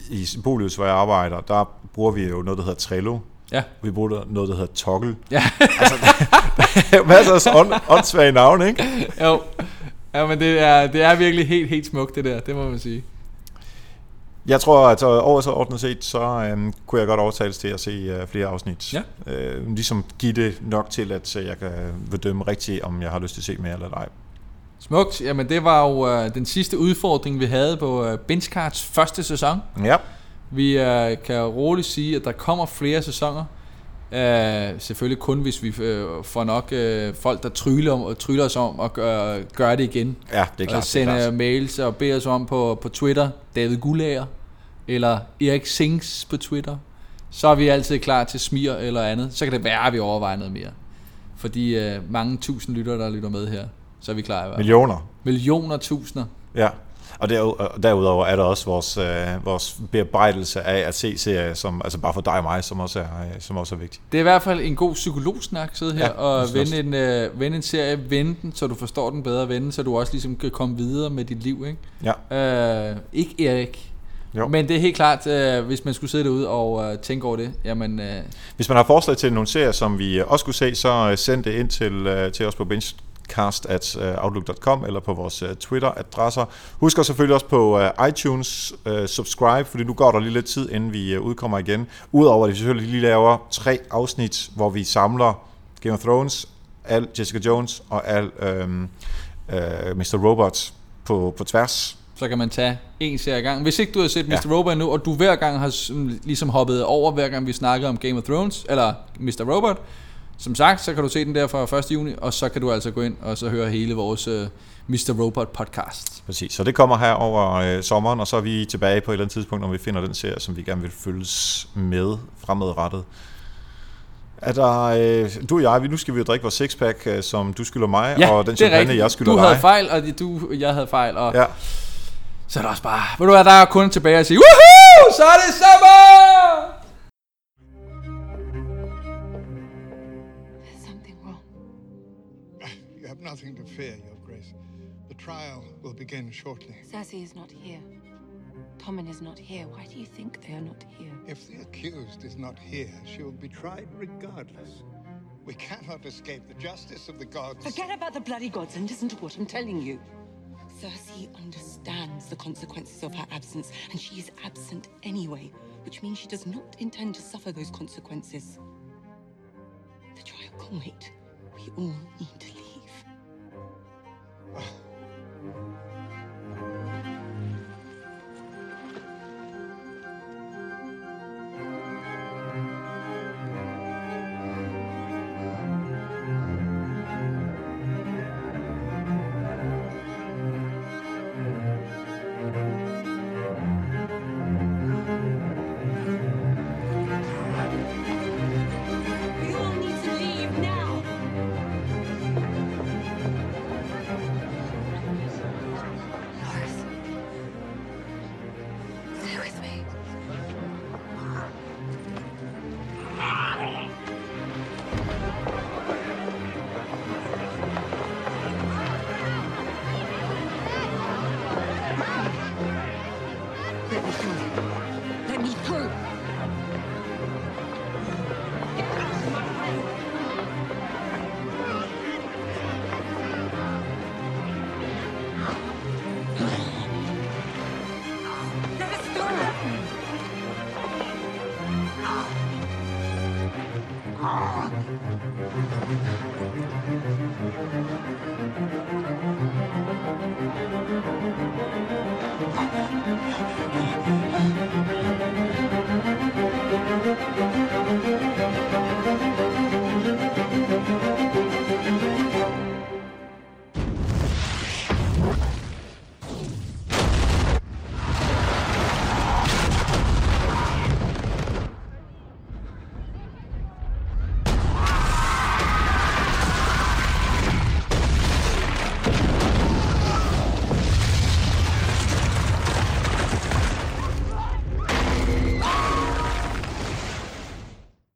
i Symbolius, hvor jeg arbejder, der bruger vi jo noget, der hedder Trello. Ja. Vi bruger noget, der hedder Toggle. Ja. altså, der er masser af ånd, åndssvage navne, ikke? Jo. Ja, men det er, det er virkelig helt, helt smukt, det der. Det må man sige. Jeg tror, at øh, overordnet set, så øhm, kunne jeg godt overtales til at se øh, flere afsnit. Ja. Øh, ligesom give det nok til, at øh, jeg kan bedømme rigtigt, om jeg har lyst til at se mere eller ej. Smukt. Jamen, det var jo øh, den sidste udfordring, vi havde på øh, Benchcards første sæson. Ja. Vi øh, kan roligt sige, at der kommer flere sæsoner. Øh, selvfølgelig kun, hvis vi øh, får nok øh, folk, der tryller, om, tryller os om at gøre, gøre det igen. Ja, det er og klart. Er sende klart. mails og beder os om på, på Twitter, David Gullager, eller Erik Sings på Twitter. Så er vi altid klar til smir eller andet. Så kan det være, at vi overvejer noget mere. Fordi øh, mange tusind lyttere, der lytter med her, så er vi klar i hvert fald. Millioner. Millioner, tusinder. Ja. Og deru- og derudover er der også vores, øh, vores bearbejdelse af at se serier, som, altså bare for dig og mig, som også er, øh, som også er vigtigt. Det er i hvert fald en god psykologsnak, sidde her Ja, og vende en, øh, vende en serie, vende den, så du forstår den bedre, vende, så du også ligesom kan komme videre med dit liv, ikke? Ja. Øh, ikke Erik. Jo. Men det er helt klart, øh, hvis man skulle sidde derude og øh, tænke over det, jamen, øh, Hvis man har forslag til nogle serier, som vi også skulle se, så øh, send det ind til, øh, til os på benchcast at øh, outlook.com eller på vores øh, Twitter-adresser. Husk også selvfølgelig også på øh, iTunes subscribe, fordi nu går der lige lidt tid, inden vi udkommer igen. Udover at vi selvfølgelig lige laver tre afsnit, hvor vi samler Game of Thrones, al Jessica Jones og al øhm, øh, Mr. Robot på, på tværs. Så kan man tage en serie i gang. Hvis ikke du har set Mr. Ja. Robot endnu, og du hver gang har ligesom hoppet over, hver gang vi snakker om Game of Thrones, eller Mr. Robot, som sagt, så kan du se den der fra 1. juni, og så kan du altså gå ind og så høre hele vores uh, Mr. Robot podcast. Præcis, så det kommer her over øh, sommeren, og så er vi tilbage på et eller andet tidspunkt, når vi finder den serie, som vi gerne vil følges med fremadrettet. Er der, øh, du og jeg, vi, nu skal vi jo drikke vores sixpack, øh, som du skylder mig, Ja, og den champagne, rigtigt. jeg skylder Du dig. havde fejl, og du, jeg havde fejl, og Ja, så er der også bare, ved du hvad, der er kun tilbage at sige, Woohoo! Så er det sommer! Nothing to fear, Your Grace. The trial will begin shortly. Cersei is not here. Tommen is not here. Why do you think they are not here? If the accused is not here, she will be tried regardless. We cannot escape the justice of the gods. Forget about the bloody gods and listen to what I'm telling you. Cersei understands the consequences of her absence, and she is absent anyway, which means she does not intend to suffer those consequences. The trial can wait. We all need